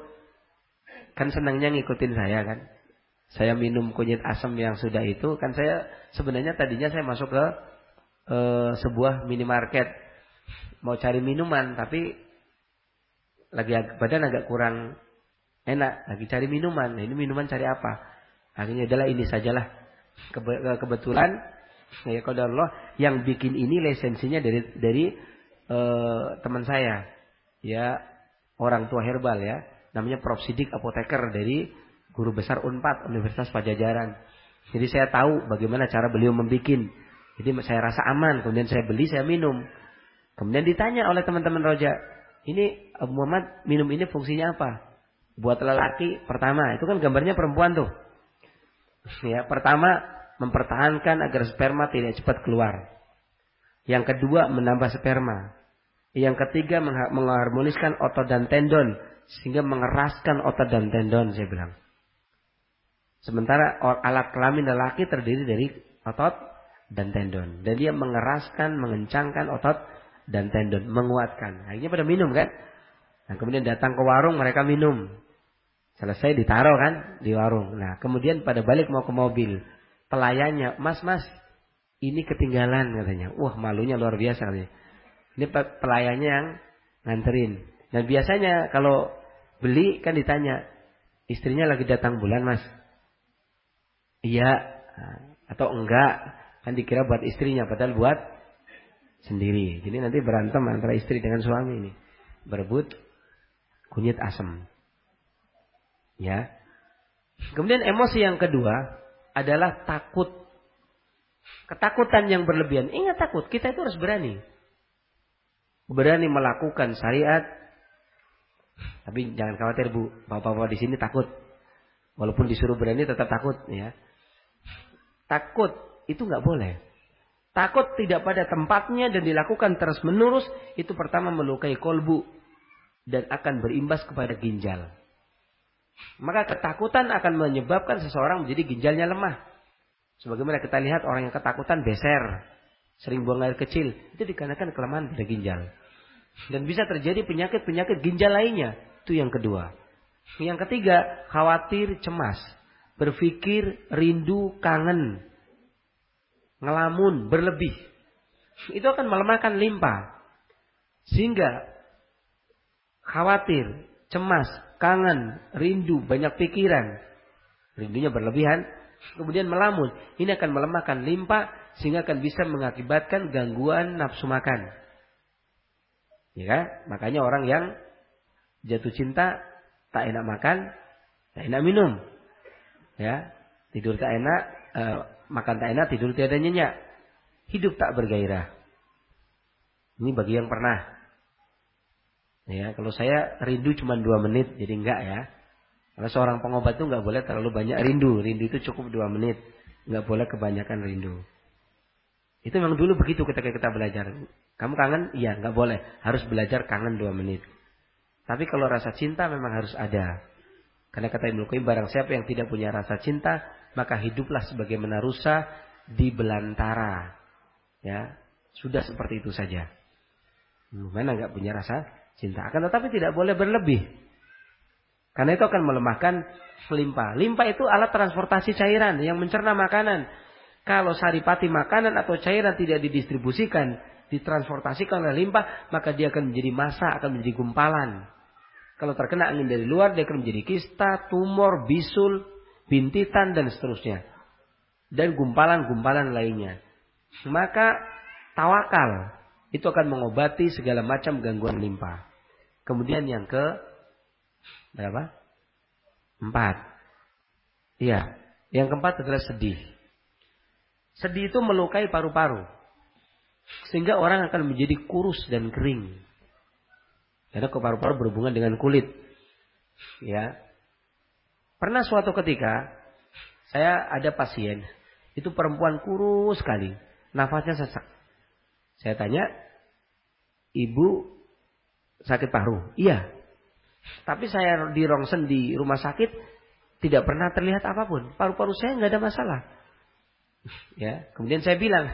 kan senangnya ngikutin saya kan. Saya minum kunyit asam yang sudah itu kan saya sebenarnya tadinya saya masuk ke e, sebuah minimarket mau cari minuman tapi lagi badan agak kurang enak lagi cari minuman. Nah, ini minuman cari apa? Akhirnya adalah ini sajalah. Kebetulan ya Allah yang bikin ini lisensinya dari dari uh, teman saya ya orang tua herbal ya namanya Prof Sidik apoteker dari guru besar Unpad Universitas Pajajaran jadi saya tahu bagaimana cara beliau membuat jadi saya rasa aman kemudian saya beli saya minum Kemudian ditanya oleh teman-teman roja, ini Abu Muhammad minum ini fungsinya apa? Buat lelaki pertama, itu kan gambarnya perempuan tuh. Ya, pertama mempertahankan agar sperma tidak cepat keluar. Yang kedua menambah sperma. Yang ketiga mengharmoniskan otot dan tendon sehingga mengeraskan otot dan tendon saya bilang. Sementara alat kelamin lelaki terdiri dari otot dan tendon dan dia mengeraskan, mengencangkan otot dan tendon, menguatkan. Akhirnya pada minum kan? Nah, kemudian datang ke warung mereka minum. Selesai ditaruh kan di warung. Nah, kemudian pada balik mau ke mobil. Pelayannya, "Mas, Mas, ini ketinggalan," katanya. Wah, malunya luar biasa katanya. Ini pelayannya yang nganterin. Dan biasanya kalau beli kan ditanya, istrinya lagi datang bulan mas? Iya. Atau enggak. Kan dikira buat istrinya, padahal buat sendiri. Jadi nanti berantem antara istri dengan suami ini. Berebut kunyit asam. Ya. Kemudian emosi yang kedua adalah takut. Ketakutan yang berlebihan. Ingat takut, kita itu harus berani berani melakukan syariat. Tapi jangan khawatir Bu, bapak-bapak di sini takut. Walaupun disuruh berani tetap takut ya. Takut itu nggak boleh. Takut tidak pada tempatnya dan dilakukan terus menerus itu pertama melukai kolbu dan akan berimbas kepada ginjal. Maka ketakutan akan menyebabkan seseorang menjadi ginjalnya lemah. Sebagaimana kita lihat orang yang ketakutan beser, sering buang air kecil, itu dikarenakan kelemahan pada ginjal. Dan bisa terjadi penyakit-penyakit ginjal lainnya. Itu yang kedua. Yang ketiga, khawatir, cemas. Berpikir, rindu, kangen. Ngelamun, berlebih. Itu akan melemahkan limpa. Sehingga khawatir, cemas, kangen, rindu, banyak pikiran. Rindunya berlebihan. Kemudian melamun. Ini akan melemahkan limpa sehingga akan bisa mengakibatkan gangguan nafsu makan. Ya kan? Makanya orang yang jatuh cinta tak enak makan, tak enak minum. Ya, tidur tak enak, eh, makan tak enak, tidur tiada nyenyak. Hidup tak bergairah. Ini bagi yang pernah. Ya, kalau saya rindu cuma dua menit, jadi enggak ya. Karena seorang pengobat itu enggak boleh terlalu banyak rindu. Rindu itu cukup dua menit. Enggak boleh kebanyakan rindu. Itu memang dulu begitu ketika kita belajar. Kamu kangen? Iya, nggak boleh. Harus belajar kangen dua menit. Tapi kalau rasa cinta memang harus ada. Karena kata Ibnu Qayyim barang siapa yang tidak punya rasa cinta, maka hiduplah sebagaimana rusa di belantara. Ya, sudah seperti itu saja. Mana nggak punya rasa cinta? Akan tetapi tidak boleh berlebih. Karena itu akan melemahkan limpa. Limpa itu alat transportasi cairan yang mencerna makanan. Kalau saripati makanan atau cairan tidak didistribusikan, ditransportasikan oleh limpah, maka dia akan menjadi masa, akan menjadi gumpalan. Kalau terkena angin dari luar, dia akan menjadi kista, tumor, bisul, bintitan, dan seterusnya. Dan gumpalan-gumpalan lainnya. Maka tawakal itu akan mengobati segala macam gangguan limpa. Kemudian yang ke berapa? Empat. Iya. Yang keempat adalah sedih. Sedih itu melukai paru-paru. Sehingga orang akan menjadi kurus dan kering. Karena ke paru-paru berhubungan dengan kulit. Ya. Pernah suatu ketika saya ada pasien, itu perempuan kurus sekali, nafasnya sesak. Saya tanya, "Ibu sakit paru?" "Iya." Tapi saya di rongsen di rumah sakit tidak pernah terlihat apa pun. Paru-paru saya nggak ada masalah. Ya, kemudian saya bilang,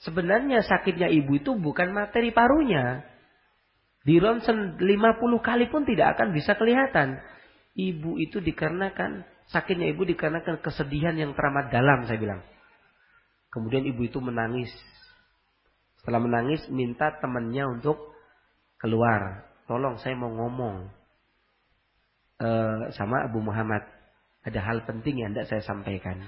sebenarnya sakitnya ibu itu bukan materi parunya. Di ronsen 50 kali pun tidak akan bisa kelihatan. Ibu itu dikarenakan sakitnya ibu dikarenakan kesedihan yang teramat dalam, saya bilang. Kemudian ibu itu menangis. Setelah menangis minta temannya untuk keluar. Tolong saya mau ngomong uh, sama Abu Muhammad. Ada hal penting yang tidak saya sampaikan.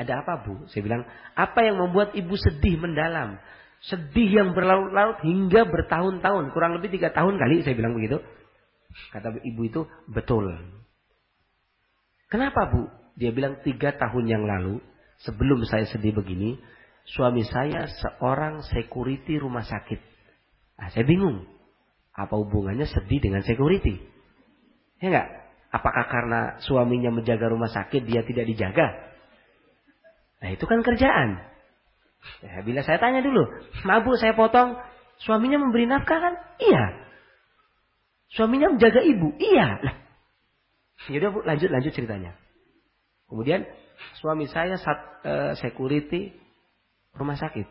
Ada apa bu? Saya bilang, apa yang membuat ibu sedih mendalam? Sedih yang berlarut-larut hingga bertahun-tahun. Kurang lebih tiga tahun kali saya bilang begitu. Kata ibu itu, betul. Kenapa bu? Dia bilang tiga tahun yang lalu, sebelum saya sedih begini, suami saya seorang security rumah sakit. Nah, saya bingung. Apa hubungannya sedih dengan security? Ya enggak? Apakah karena suaminya menjaga rumah sakit dia tidak dijaga? Nah itu kan kerjaan. Ya, bila saya tanya dulu, mabuk saya potong, suaminya memberi nafkah kan? Iya. Suaminya menjaga ibu? Iya. Lah. Yaudah bu, lanjut lanjut ceritanya. Kemudian suami saya sat, uh, security rumah sakit.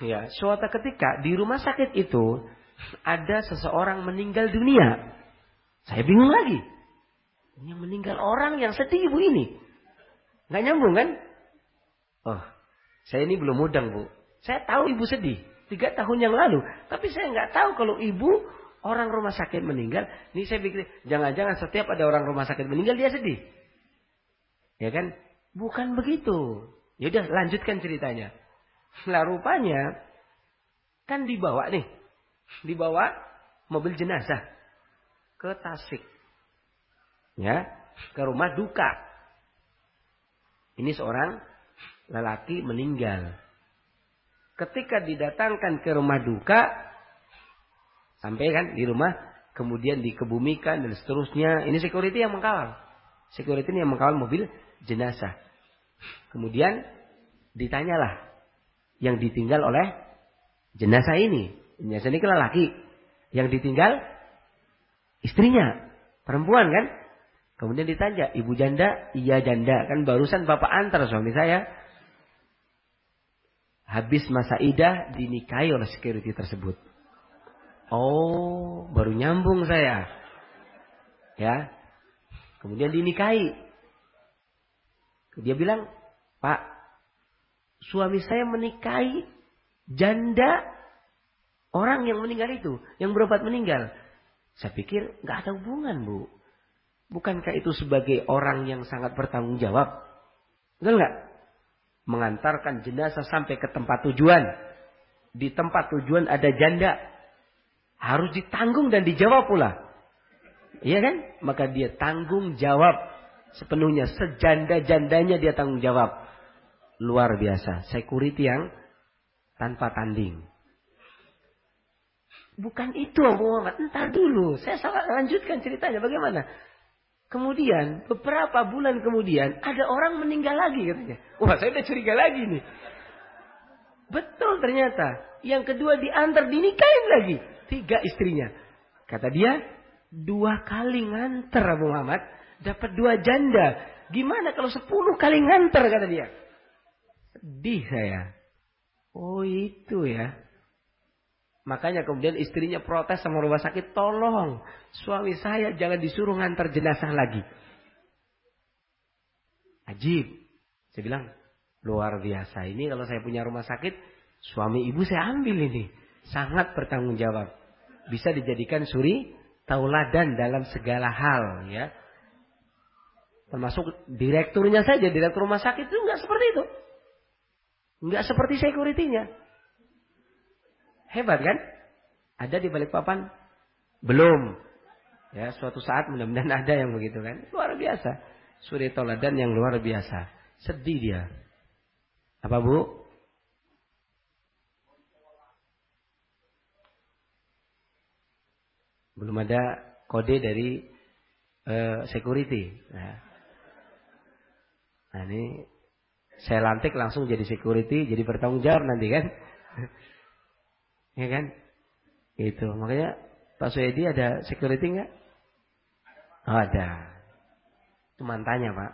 Ya, suatu ketika di rumah sakit itu ada seseorang meninggal dunia. Saya bingung lagi. Yang meninggal orang yang sedih ibu ini. Nggak nyambung kan? Oh, saya ini belum mudang bu. Saya tahu ibu sedih. Tiga tahun yang lalu. Tapi saya nggak tahu kalau ibu orang rumah sakit meninggal. Ini saya pikir, jangan-jangan setiap ada orang rumah sakit meninggal dia sedih. Ya kan? Bukan begitu. Ya udah lanjutkan ceritanya. Lah rupanya kan dibawa nih. Dibawa mobil jenazah ke Tasik. Ya, ke rumah duka. Ini seorang lelaki meninggal. Ketika didatangkan ke rumah duka, sampai kan di rumah, kemudian dikebumikan dan seterusnya. Ini security yang mengkawal. Security yang mengkawal mobil jenazah. Kemudian ditanyalah yang ditinggal oleh jenazah ini. Jenazah ini kan laki. Yang ditinggal istrinya, perempuan kan? Kemudian ditanya, ibu janda? Iya janda. Kan barusan bapak antar suami saya. Habis masa idah dinikahi oleh security tersebut. Oh, baru nyambung saya. Ya. Kemudian dinikahi. Dia bilang, Pak, suami saya menikahi janda orang yang meninggal itu, yang berobat meninggal. Saya pikir nggak ada hubungan bu. Bukankah itu sebagai orang yang sangat bertanggung jawab? Betul nggak? Mengantarkan jenazah sampai ke tempat tujuan. Di tempat tujuan ada janda. Harus ditanggung dan dijawab pula. Iya kan? Maka dia tanggung jawab sepenuhnya. Sejanda-jandanya dia tanggung jawab. Luar biasa. Security yang tanpa tanding. Bukan itu Abu Muhammad. Entar dulu. Saya salah lanjutkan ceritanya. Bagaimana? Kemudian, beberapa bulan kemudian, ada orang meninggal lagi katanya. Wah, saya udah curiga lagi nih. Betul ternyata. Yang kedua diantar dinikahin lagi. Tiga istrinya. Kata dia, dua kali nganter Abu Muhammad. Dapat dua janda. Gimana kalau sepuluh kali nganter kata dia. Sedih saya. Oh itu ya. Makanya kemudian istrinya protes sama rumah sakit. Tolong suami saya jangan disuruh ngantar jenazah lagi. Ajib. Saya bilang luar biasa. Ini kalau saya punya rumah sakit. Suami ibu saya ambil ini. Sangat bertanggung jawab. Bisa dijadikan suri tauladan dalam segala hal ya. Termasuk direkturnya saja, direktur rumah sakit itu nggak seperti itu. Enggak seperti security-nya. Hebat kan? Ada di balik papan? Belum. Ya, suatu saat mudah-mudahan ada yang begitu kan. Luar biasa. Suri toladan yang luar biasa. Sedih dia. Apa bu? Belum ada kode dari uh, security. Nah. nah ini saya lantik langsung jadi security, jadi bertanggung jawab nanti kan. ya kan? Itu. Makanya Pak Suyadi ada security nggak? Oh, ada. Itu mantannya Pak.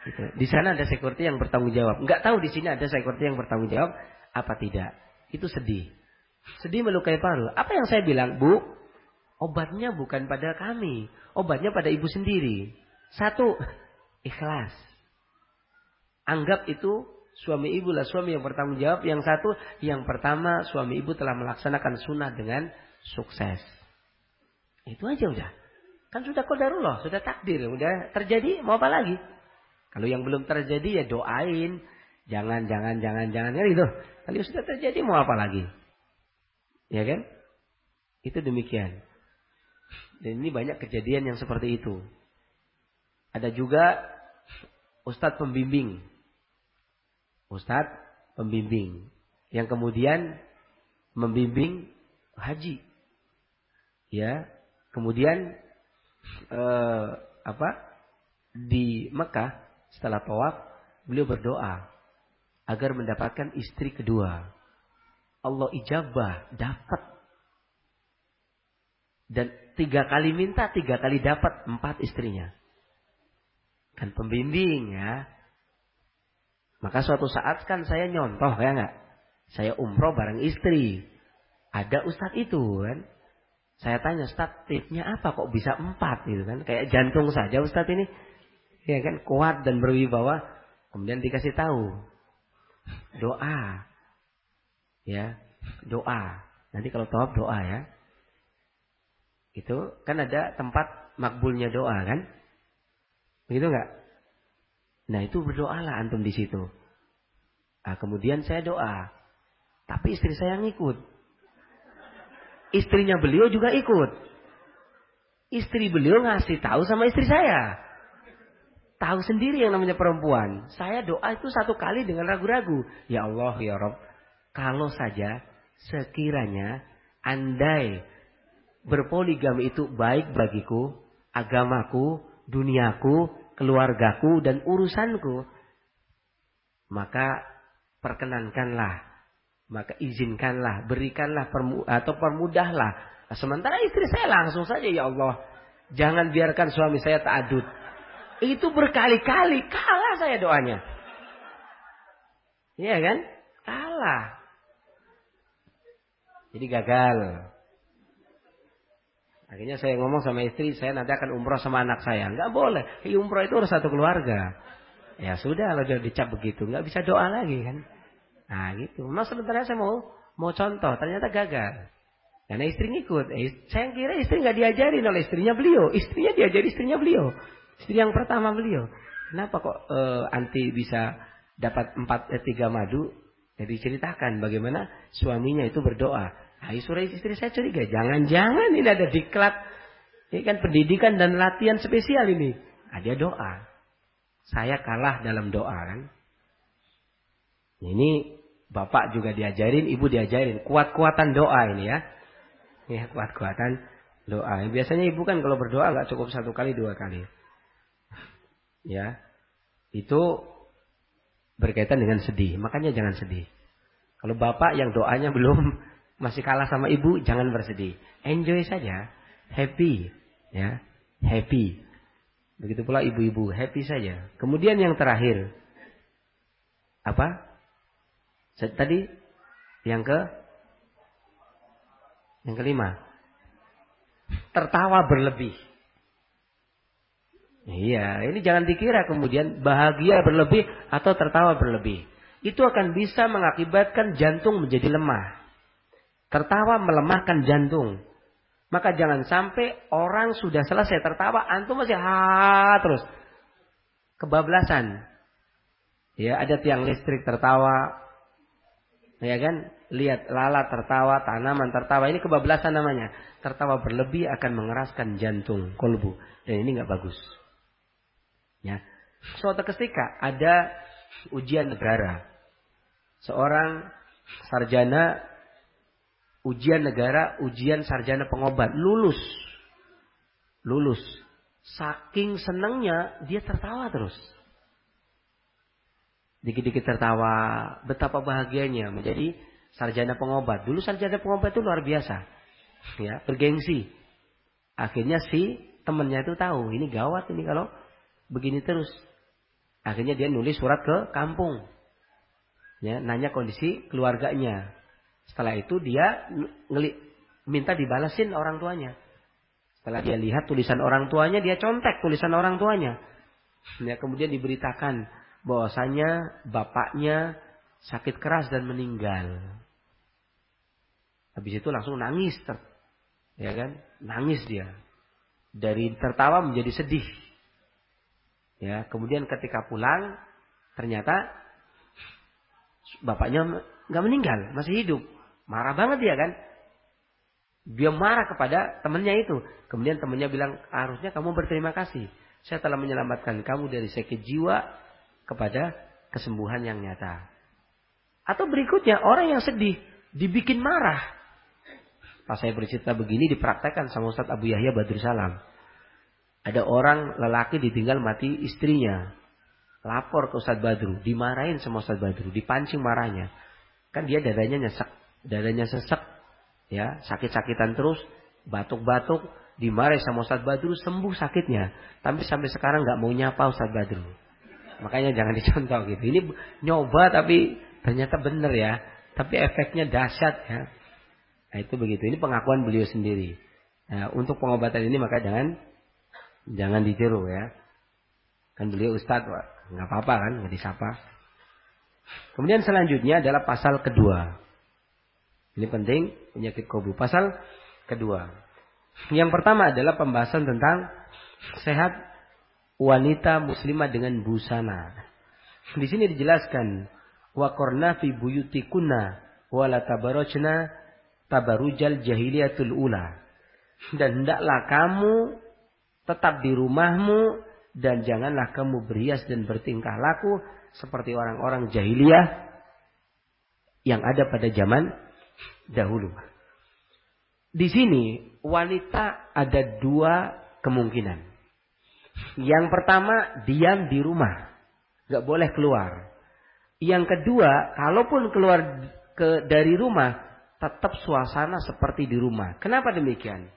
Gitu. Di sana ada security yang bertanggung jawab. Nggak tahu di sini ada security yang bertanggung jawab apa tidak. Itu sedih. Sedih melukai paru. Apa yang saya bilang, Bu? Obatnya bukan pada kami. Obatnya pada ibu sendiri. Satu, ikhlas. Anggap itu suami ibu lah suami yang bertanggung jawab. Yang satu, yang pertama suami ibu telah melaksanakan sunnah dengan sukses. Itu aja udah. Kan sudah kodarullah, sudah takdir, udah terjadi, mau apa lagi? Kalau yang belum terjadi ya doain. Jangan, jangan, jangan, jangan kan itu. Kalau sudah terjadi mau apa lagi? Ya kan? Itu demikian. Dan ini banyak kejadian yang seperti itu. Ada juga Ustadz pembimbing Ustadz pembimbing. yang kemudian membimbing haji. Ya, kemudian eh, apa? Di Mekah setelah tawaf beliau berdoa agar mendapatkan istri kedua. Allah ijabah, dapat. Dan tiga kali minta, tiga kali dapat empat istrinya. Kan pembimbing ya. Maka suatu saat kan saya nyontoh ya nggak? Saya umroh bareng istri. Ada ustadz itu kan. Saya tanya, Ustadz, tipnya apa kok bisa empat gitu kan? Kayak jantung saja Ustadz ini. Ya kan, kuat dan berwibawa. Kemudian dikasih tahu. Doa. Ya, doa. Nanti kalau tawaf doa ya. Itu kan ada tempat makbulnya doa kan? Begitu nggak? Nah itu berdoalah antum di situ. Nah, kemudian saya doa. Tapi istri saya ngikut. Istrinya beliau juga ikut. Istri beliau ngasih tahu sama istri saya. Tahu sendiri yang namanya perempuan. Saya doa itu satu kali dengan ragu-ragu. Ya Allah, ya Rob. Kalau saja sekiranya andai berpoligami itu baik bagiku, agamaku, duniaku, keluargaku, dan urusanku. Maka perkenankanlah maka izinkanlah, berikanlah permu atau permudahlah. Nah, sementara istri saya langsung saja ya Allah, jangan biarkan suami saya ta'adud. Itu berkali-kali kalah saya doanya. Iya kan? Kalah. Jadi gagal. Akhirnya saya ngomong sama istri, saya nanti akan umroh sama anak saya. Enggak boleh. Umroh itu harus satu keluarga. Ya sudah, kalau dia dicap begitu, nggak bisa doa lagi kan. Nah gitu. Mas sebenarnya saya mau mau contoh, ternyata gagal. Karena istri ngikut. Eh, saya kira istri nggak diajarin oleh istrinya beliau. Istrinya diajari istrinya beliau. Istri yang pertama beliau. Kenapa kok uh, anti bisa dapat empat eh, tiga madu? Jadi ceritakan bagaimana suaminya itu berdoa. Nah, istri istri saya curiga. Jangan-jangan ini ada diklat. Ini kan pendidikan dan latihan spesial ini. Ada doa. Saya kalah dalam doa kan. Ini Bapak juga diajarin, ibu diajarin. Kuat-kuatan doa ini ya. Ya, kuat-kuatan doa. Biasanya ibu kan kalau berdoa nggak cukup satu kali, dua kali. Ya. Itu berkaitan dengan sedih. Makanya jangan sedih. Kalau bapak yang doanya belum masih kalah sama ibu, jangan bersedih. Enjoy saja. Happy. Ya. Happy. Begitu pula ibu-ibu. Happy saja. Kemudian yang terakhir. Apa? Tadi yang ke yang kelima. Tertawa berlebih. Iya, ini jangan dikira kemudian bahagia berlebih atau tertawa berlebih. Itu akan bisa mengakibatkan jantung menjadi lemah. Tertawa melemahkan jantung. Maka jangan sampai orang sudah selesai tertawa, antum masih ha terus. Kebablasan. Ya, ada tiang listrik tertawa, Ya kan? Lihat lalat tertawa, tanaman tertawa. Ini kebablasan namanya. Tertawa berlebih akan mengeraskan jantung, kolbu. Dan ini nggak bagus. Ya. Suatu ketika ada ujian negara. Seorang sarjana ujian negara, ujian sarjana pengobat, lulus. Lulus. Saking senangnya dia tertawa terus. Dikit-dikit tertawa, betapa bahagianya menjadi sarjana pengobat. Dulu sarjana pengobat itu luar biasa. Ya, bergengsi. Akhirnya si temennya itu tahu, ini gawat ini kalau begini terus. Akhirnya dia nulis surat ke kampung. Ya, nanya kondisi keluarganya. Setelah itu dia ngeli, minta dibalasin orang tuanya. Setelah dia lihat tulisan orang tuanya, dia contek tulisan orang tuanya. Ya, kemudian diberitakan bahwasanya bapaknya sakit keras dan meninggal. Habis itu langsung nangis, ter, ya kan? Nangis dia. Dari tertawa menjadi sedih. Ya, kemudian ketika pulang ternyata bapaknya nggak meninggal, masih hidup. Marah banget dia kan? Dia marah kepada temannya itu. Kemudian temannya bilang, harusnya kamu berterima kasih. Saya telah menyelamatkan kamu dari sakit jiwa kepada kesembuhan yang nyata. Atau berikutnya orang yang sedih dibikin marah. Pas saya bercerita begini dipraktekkan sama Ustaz Abu Yahya Badrul Salam. Ada orang lelaki ditinggal mati istrinya. Lapor ke Ustaz Badru, dimarahin sama Ustaz Badru, dipancing marahnya. Kan dia dadanya nyesek, dadanya sesek, ya sakit-sakitan terus, batuk-batuk, dimarahin sama Ustaz Badru, sembuh sakitnya. Tapi sampai sekarang nggak mau nyapa Ustaz Badru. Makanya jangan dicontoh gitu. Ini nyoba tapi ternyata benar ya. Tapi efeknya dahsyat ya. Nah itu begitu. Ini pengakuan beliau sendiri. Nah, untuk pengobatan ini maka jangan jangan ditiru ya. Kan beliau ustadz, nggak apa-apa kan, nggak disapa. Kemudian selanjutnya adalah pasal kedua. Ini penting penyakit kobu. Pasal kedua. Yang pertama adalah pembahasan tentang sehat wanita muslimah dengan busana. Di sini dijelaskan wa qarna fi buyutikunna wa la tabarajna tabarujal jahiliyatul ula. Dan hendaklah kamu tetap di rumahmu dan janganlah kamu berhias dan bertingkah laku seperti orang-orang jahiliyah yang ada pada zaman dahulu. Di sini wanita ada dua kemungkinan. Yang pertama diam di rumah, gak boleh keluar. Yang kedua, kalaupun keluar ke dari rumah, tetap suasana seperti di rumah. Kenapa demikian?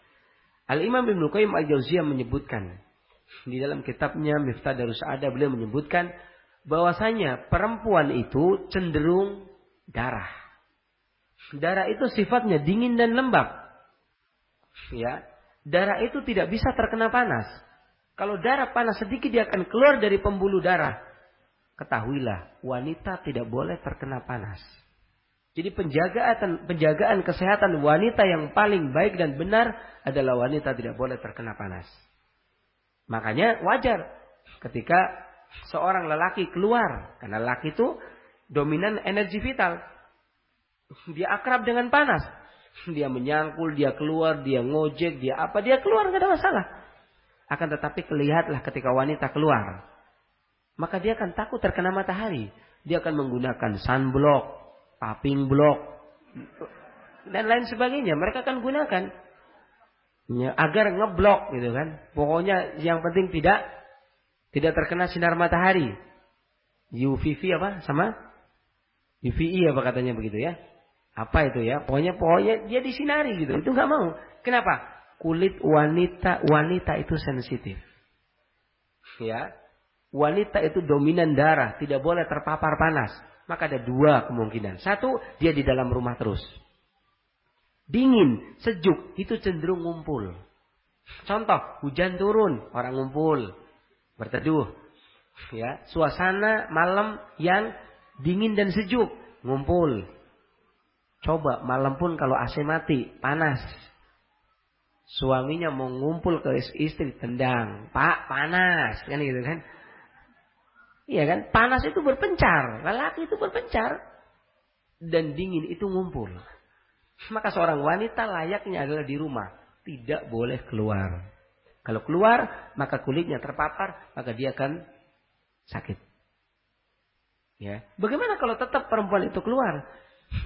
Al Imam Ibnu Qayyim Al Jauziyah menyebutkan di dalam kitabnya Miftah Darus Ada beliau menyebutkan bahwasanya perempuan itu cenderung darah. Darah itu sifatnya dingin dan lembab. Ya, darah itu tidak bisa terkena panas. Kalau darah panas sedikit dia akan keluar dari pembuluh darah ketahuilah wanita tidak boleh terkena panas. Jadi penjagaan penjagaan kesehatan wanita yang paling baik dan benar adalah wanita tidak boleh terkena panas. Makanya wajar ketika seorang lelaki keluar karena lelaki itu dominan energi vital. Dia akrab dengan panas. Dia menyangkul, dia keluar, dia ngojek, dia apa, dia keluar nggak ada masalah. Akan tetapi kelihatlah ketika wanita keluar maka dia akan takut terkena matahari. Dia akan menggunakan sunblock, paping block, dan lain sebagainya. Mereka akan gunakan ya, agar ngeblok gitu kan. Pokoknya yang penting tidak tidak terkena sinar matahari. UVV apa sama UVI apa katanya begitu ya? Apa itu ya? Pokoknya pokoknya dia disinari gitu. Itu nggak mau. Kenapa? Kulit wanita wanita itu sensitif. Ya, wanita itu dominan darah, tidak boleh terpapar panas. Maka ada dua kemungkinan. Satu, dia di dalam rumah terus. Dingin, sejuk, itu cenderung ngumpul. Contoh, hujan turun, orang ngumpul, berteduh. Ya, suasana malam yang dingin dan sejuk, ngumpul. Coba malam pun kalau AC mati, panas. Suaminya mau ngumpul ke istri, tendang. Pak, panas. Kan gitu kan. Iya kan? Panas itu berpencar. Lelaki itu berpencar. Dan dingin itu ngumpul. Maka seorang wanita layaknya adalah di rumah. Tidak boleh keluar. Kalau keluar, maka kulitnya terpapar, maka dia akan sakit. Ya. Bagaimana kalau tetap perempuan itu keluar?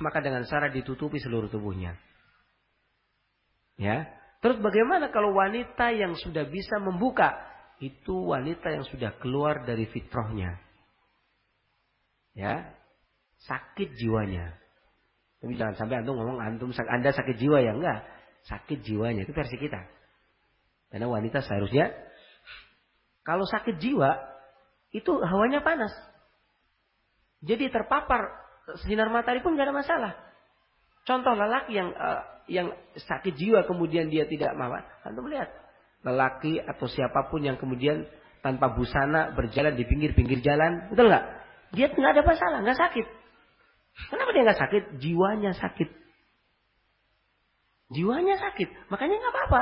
Maka dengan cara ditutupi seluruh tubuhnya. Ya. Terus bagaimana kalau wanita yang sudah bisa membuka itu wanita yang sudah keluar dari fitrahnya. Ya, sakit jiwanya. Tapi jangan sampai antum ngomong antum anda sakit jiwa ya enggak, sakit jiwanya itu versi kita. Karena wanita seharusnya kalau sakit jiwa itu hawanya panas. Jadi terpapar sinar matahari pun nggak ada masalah. Contoh lelaki yang uh, yang sakit jiwa kemudian dia tidak mawar, antum lihat lelaki atau siapa pun yang kemudian tanpa busana berjalan di pinggir-pinggir jalan, betul nggak? Dia nggak ada masalah, nggak sakit. Kenapa dia nggak sakit? Jiwanya sakit. Jiwanya sakit, makanya nggak apa-apa.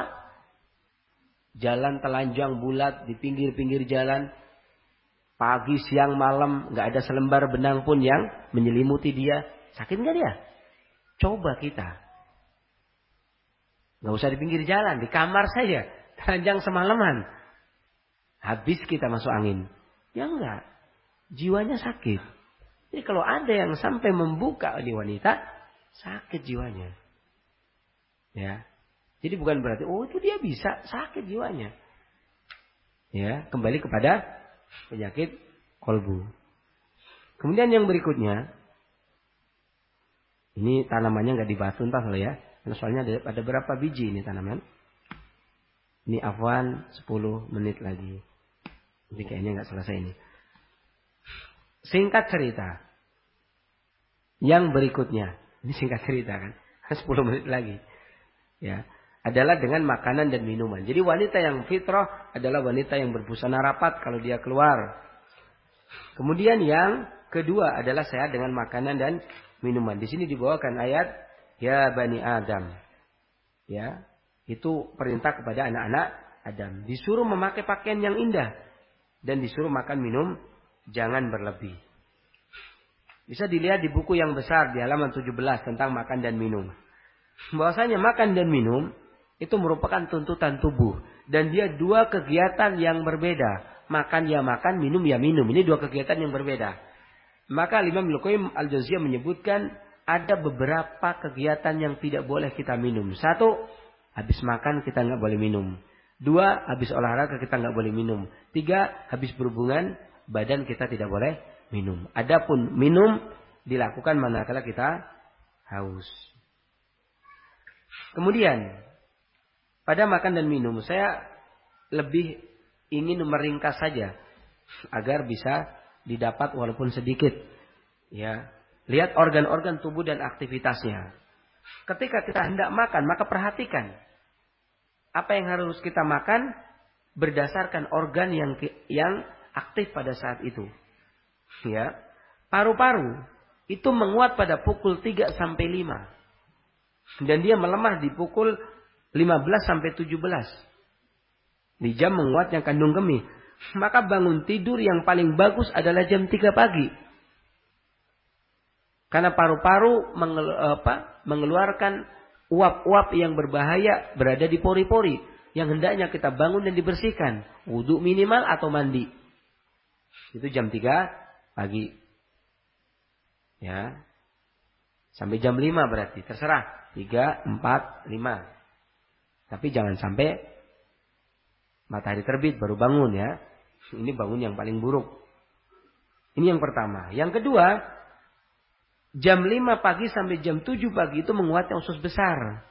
Jalan telanjang bulat di pinggir-pinggir jalan, pagi, siang, malam, nggak ada selembar benang pun yang menyelimuti dia. Sakit nggak dia? Coba kita. Nggak usah di pinggir jalan, di kamar saja. Telanjang semalaman. Habis kita masuk angin. Ya enggak. Jiwanya sakit. Jadi kalau ada yang sampai membuka di wanita, sakit jiwanya. Ya. Jadi bukan berarti, oh itu dia bisa, sakit jiwanya. Ya, kembali kepada penyakit kolbu. Kemudian yang berikutnya, ini tanamannya nggak dibahas tuntas loh ya. Soalnya ada, ada berapa biji ini tanaman? Ini afwan 10 menit lagi. Ini kayaknya nggak selesai ini. Singkat cerita. Yang berikutnya. Ini singkat cerita kan. 10 menit lagi. Ya. Adalah dengan makanan dan minuman. Jadi wanita yang fitrah adalah wanita yang berbusana rapat kalau dia keluar. Kemudian yang kedua adalah sehat dengan makanan dan minuman. Di sini dibawakan ayat ya bani Adam. Ya, itu perintah kepada anak-anak Adam. Disuruh memakai pakaian yang indah dan disuruh makan minum jangan berlebih. Bisa dilihat di buku yang besar di halaman 17 tentang makan dan minum. Bahwasanya makan dan minum itu merupakan tuntutan tubuh dan dia dua kegiatan yang berbeda. Makan ya makan, minum ya minum. Ini dua kegiatan yang berbeda. Maka Imam Luqayyim Al-Jauziyah menyebutkan ada beberapa kegiatan yang tidak boleh kita minum. Satu, habis makan kita nggak boleh minum. Dua, habis olahraga kita nggak boleh minum. Tiga, habis berhubungan badan kita tidak boleh minum. Adapun minum dilakukan manakala kita haus. Kemudian pada makan dan minum saya lebih ingin meringkas saja agar bisa didapat walaupun sedikit. Ya, lihat organ-organ tubuh dan aktivitasnya. Ketika kita hendak makan, maka perhatikan apa yang harus kita makan berdasarkan organ yang yang aktif pada saat itu. Ya, paru-paru itu menguat pada pukul 3 sampai 5. Dan dia melemah di pukul 15 sampai 17. Di jam menguatnya kandung kemih maka bangun tidur yang paling bagus adalah jam 3 pagi. Karena paru-paru mengelu, mengeluarkan uap-uap yang berbahaya berada di pori-pori yang hendaknya kita bangun dan dibersihkan. Wudhu minimal atau mandi. Itu jam 3 pagi. Ya. Sampai jam 5 berarti. Terserah. 3, 4, 5. Tapi jangan sampai matahari terbit baru bangun ya. Ini bangun yang paling buruk. Ini yang pertama. Yang kedua, jam 5 pagi sampai jam 7 pagi itu menguatnya usus besar.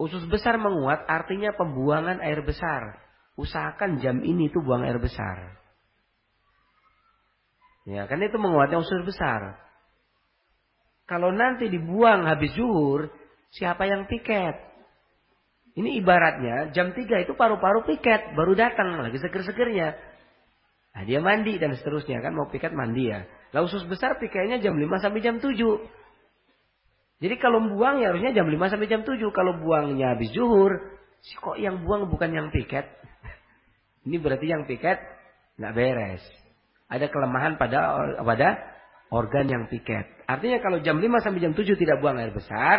Usus besar menguat artinya pembuangan air besar. Usahakan jam ini itu buang air besar. Ya, kan itu menguatnya usus besar. Kalau nanti dibuang habis zuhur, siapa yang piket? Ini ibaratnya jam 3 itu paru-paru piket, baru datang lagi seger-segernya. Nah, dia mandi dan seterusnya kan mau piket mandi ya. Lalu usus besar piketnya jam 5 sampai jam 7. Jadi kalau buang ya harusnya jam 5 sampai jam 7. Kalau buangnya habis zuhur, si kok yang buang bukan yang piket. Ini berarti yang piket nggak beres. Ada kelemahan pada pada organ yang piket. Artinya kalau jam 5 sampai jam 7 tidak buang air besar,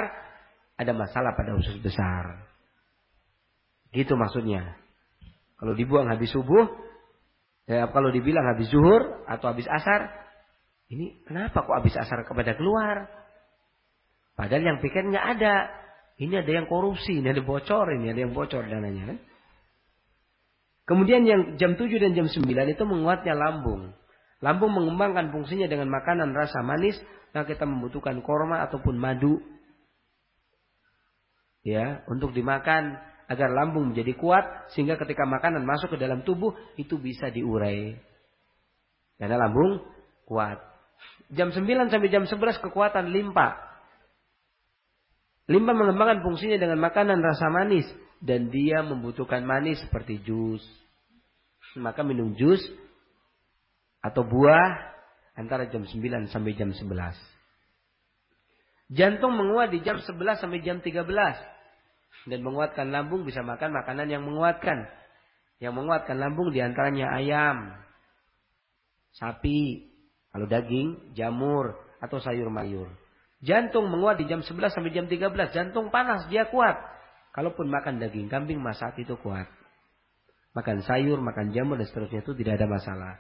ada masalah pada usus besar. Gitu maksudnya. Kalau dibuang habis subuh, ya kalau dibilang habis zuhur atau habis asar, ini kenapa kok habis asar kepada keluar? Padahal yang pikir nggak ada. Ini ada yang korupsi, ini ada bocor, ini ada yang bocor dananya kan. Kemudian yang jam 7 dan jam 9 itu menguatnya lambung. Lambung mengembangkan fungsinya dengan makanan rasa manis, maka kita membutuhkan korma ataupun madu. Ya, untuk dimakan agar lambung menjadi kuat sehingga ketika makanan masuk ke dalam tubuh itu bisa diurai. Karena lambung kuat. Jam 9 sampai jam 11 kekuatan limpa. Limpa mengembangkan fungsinya dengan makanan rasa manis dan dia membutuhkan manis seperti jus. Maka minum jus atau buah antara jam 9 sampai jam 11. Jantung menguat di jam 11 sampai jam 13 dan menguatkan lambung bisa makan makanan yang menguatkan. Yang menguatkan lambung di antaranya ayam, sapi, kalau daging, jamur, atau sayur mayur. Jantung menguat di jam 11 sampai jam 13. Jantung panas, dia kuat. Kalaupun makan daging kambing, masak itu kuat. Makan sayur, makan jamur, dan seterusnya itu tidak ada masalah.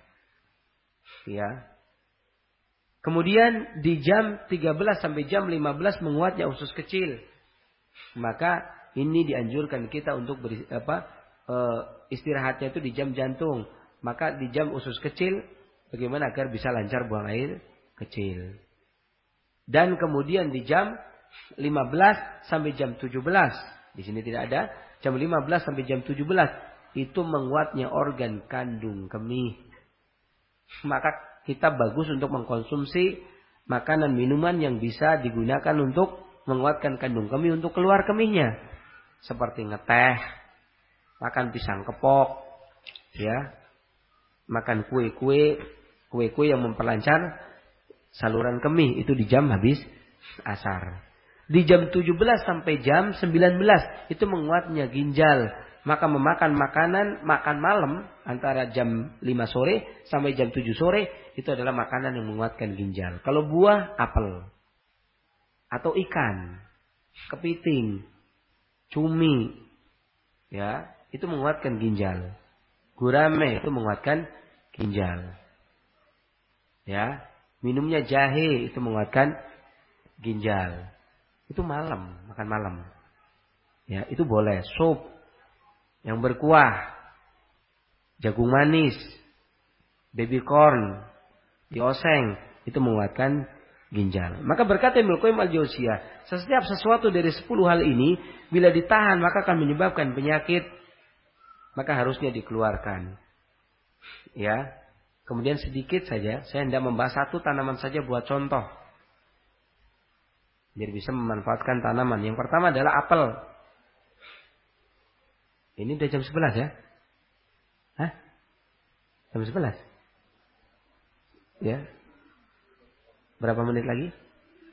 Ya. Kemudian di jam 13 sampai jam 15 menguatnya usus kecil. Maka ini dianjurkan kita untuk beri, apa, e, istirahatnya itu di jam jantung. Maka di jam usus kecil bagaimana agar bisa lancar buang air kecil. Dan kemudian di jam 15 sampai jam 17. Di sini tidak ada. Jam 15 sampai jam 17 itu menguatnya organ kandung kemih. Maka kita bagus untuk mengkonsumsi makanan minuman yang bisa digunakan untuk menguatkan kandung kemih untuk keluar kemihnya. Seperti ngeteh, makan pisang kepok, ya, makan kue-kue, kue-kue yang memperlancar saluran kemih itu di jam habis asar. Di jam 17 sampai jam 19 itu menguatnya ginjal. Maka memakan makanan, makan malam antara jam 5 sore sampai jam 7 sore itu adalah makanan yang menguatkan ginjal. Kalau buah, apel. Atau ikan, kepiting, cumi, ya, itu menguatkan ginjal. Gurame itu menguatkan ginjal. Ya, minumnya jahe itu menguatkan ginjal. Itu malam, makan malam. Ya, itu boleh. Sup yang berkuah, jagung manis, baby corn, dioseng, itu menguatkan ginjal. Maka berkata Ibnu Qayyim al-Jauziyah, setiap sesuatu dari sepuluh hal ini bila ditahan maka akan menyebabkan penyakit, maka harusnya dikeluarkan. Ya. Kemudian sedikit saja, saya hendak membahas satu tanaman saja buat contoh. Biar bisa memanfaatkan tanaman. Yang pertama adalah apel. Ini udah jam 11 ya? Hah? Jam 11? Ya. Berapa menit lagi?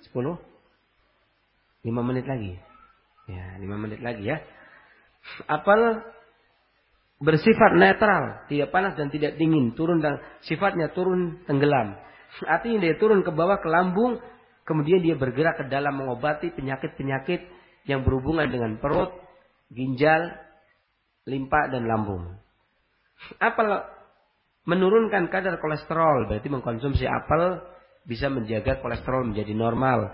10? 5 menit lagi. Ya, 5 menit lagi ya. Apel bersifat netral, tidak panas dan tidak dingin, turun dan sifatnya turun tenggelam. Artinya dia turun ke bawah ke lambung Kemudian dia bergerak ke dalam mengobati penyakit-penyakit yang berhubungan dengan perut, ginjal, limpa dan lambung. Apel menurunkan kadar kolesterol, berarti mengkonsumsi apel bisa menjaga kolesterol menjadi normal.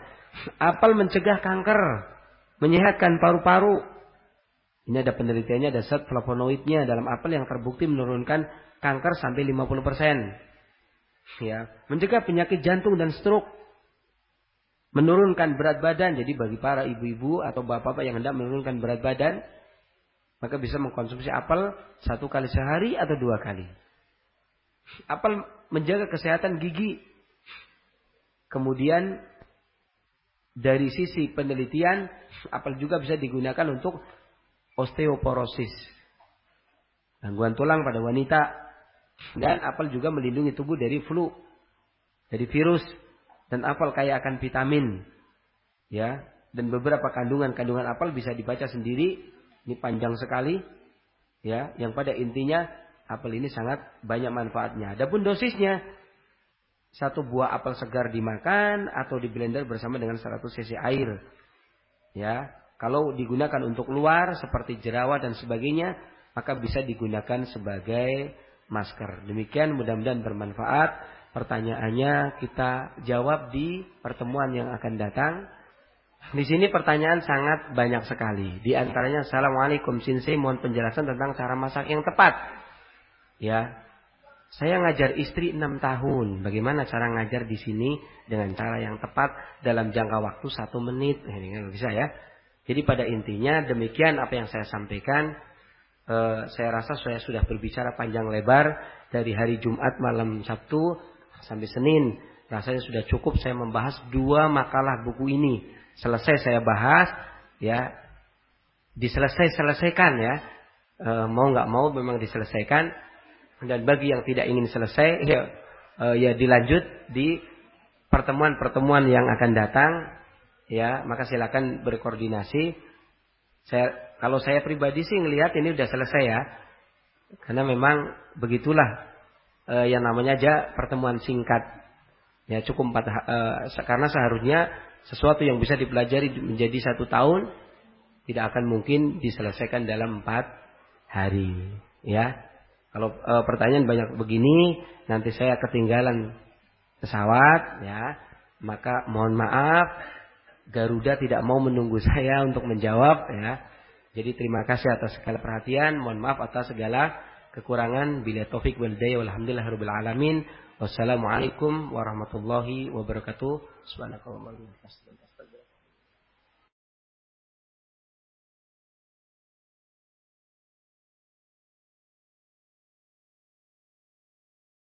Apel mencegah kanker, menyehatkan paru-paru. Ini ada penelitiannya, ada zat flavonoidnya dalam apel yang terbukti menurunkan kanker sampai 50%. Ya, mencegah penyakit jantung dan stroke menurunkan berat badan. Jadi bagi para ibu-ibu atau bapak-bapak yang hendak menurunkan berat badan, maka bisa mengkonsumsi apel satu kali sehari atau dua kali. Apel menjaga kesehatan gigi. Kemudian dari sisi penelitian, apel juga bisa digunakan untuk osteoporosis. Gangguan tulang pada wanita. Dan apel juga melindungi tubuh dari flu, dari virus, dan apel kaya akan vitamin. Ya, dan beberapa kandungan-kandungan apel bisa dibaca sendiri. Ini panjang sekali. Ya, yang pada intinya apel ini sangat banyak manfaatnya. Adapun dosisnya satu buah apel segar dimakan atau di blender bersama dengan 100 cc air. Ya, kalau digunakan untuk luar seperti jerawat dan sebagainya, maka bisa digunakan sebagai masker. Demikian mudah-mudahan bermanfaat. Pertanyaannya kita jawab di pertemuan yang akan datang. Di sini pertanyaan sangat banyak sekali. Di antaranya Assalamualaikum Sinsei mohon penjelasan tentang cara masak yang tepat. Ya. Saya ngajar istri 6 tahun. Bagaimana cara ngajar di sini dengan cara yang tepat dalam jangka waktu satu menit. Ini kan bisa ya. Jadi pada intinya demikian apa yang saya sampaikan. Eh, saya rasa saya sudah berbicara panjang lebar dari hari Jumat malam Sabtu sampai Senin. Rasanya sudah cukup saya membahas dua makalah buku ini. Selesai saya bahas, ya diselesai-selesaikan ya. E, mau nggak mau memang diselesaikan. Dan bagi yang tidak ingin selesai, ya, e, ya dilanjut di pertemuan-pertemuan yang akan datang. Ya, maka silakan berkoordinasi. Saya kalau saya pribadi sih ngelihat ini udah selesai ya. Karena memang begitulah uh, yang namanya aja pertemuan singkat. Ya cukup empat uh, karena seharusnya sesuatu yang bisa dipelajari menjadi satu tahun tidak akan mungkin diselesaikan dalam empat hari. Ya kalau uh, pertanyaan banyak begini nanti saya ketinggalan pesawat ya. Maka mohon maaf Garuda tidak mau menunggu saya untuk menjawab ya. Jadi terima kasih atas segala perhatian, mohon maaf atas segala kekurangan. Bila taufik wal hidayah walhamdulillahirabbil alamin. Wassalamualaikum warahmatullahi wabarakatuh. Subhanakallahumma wa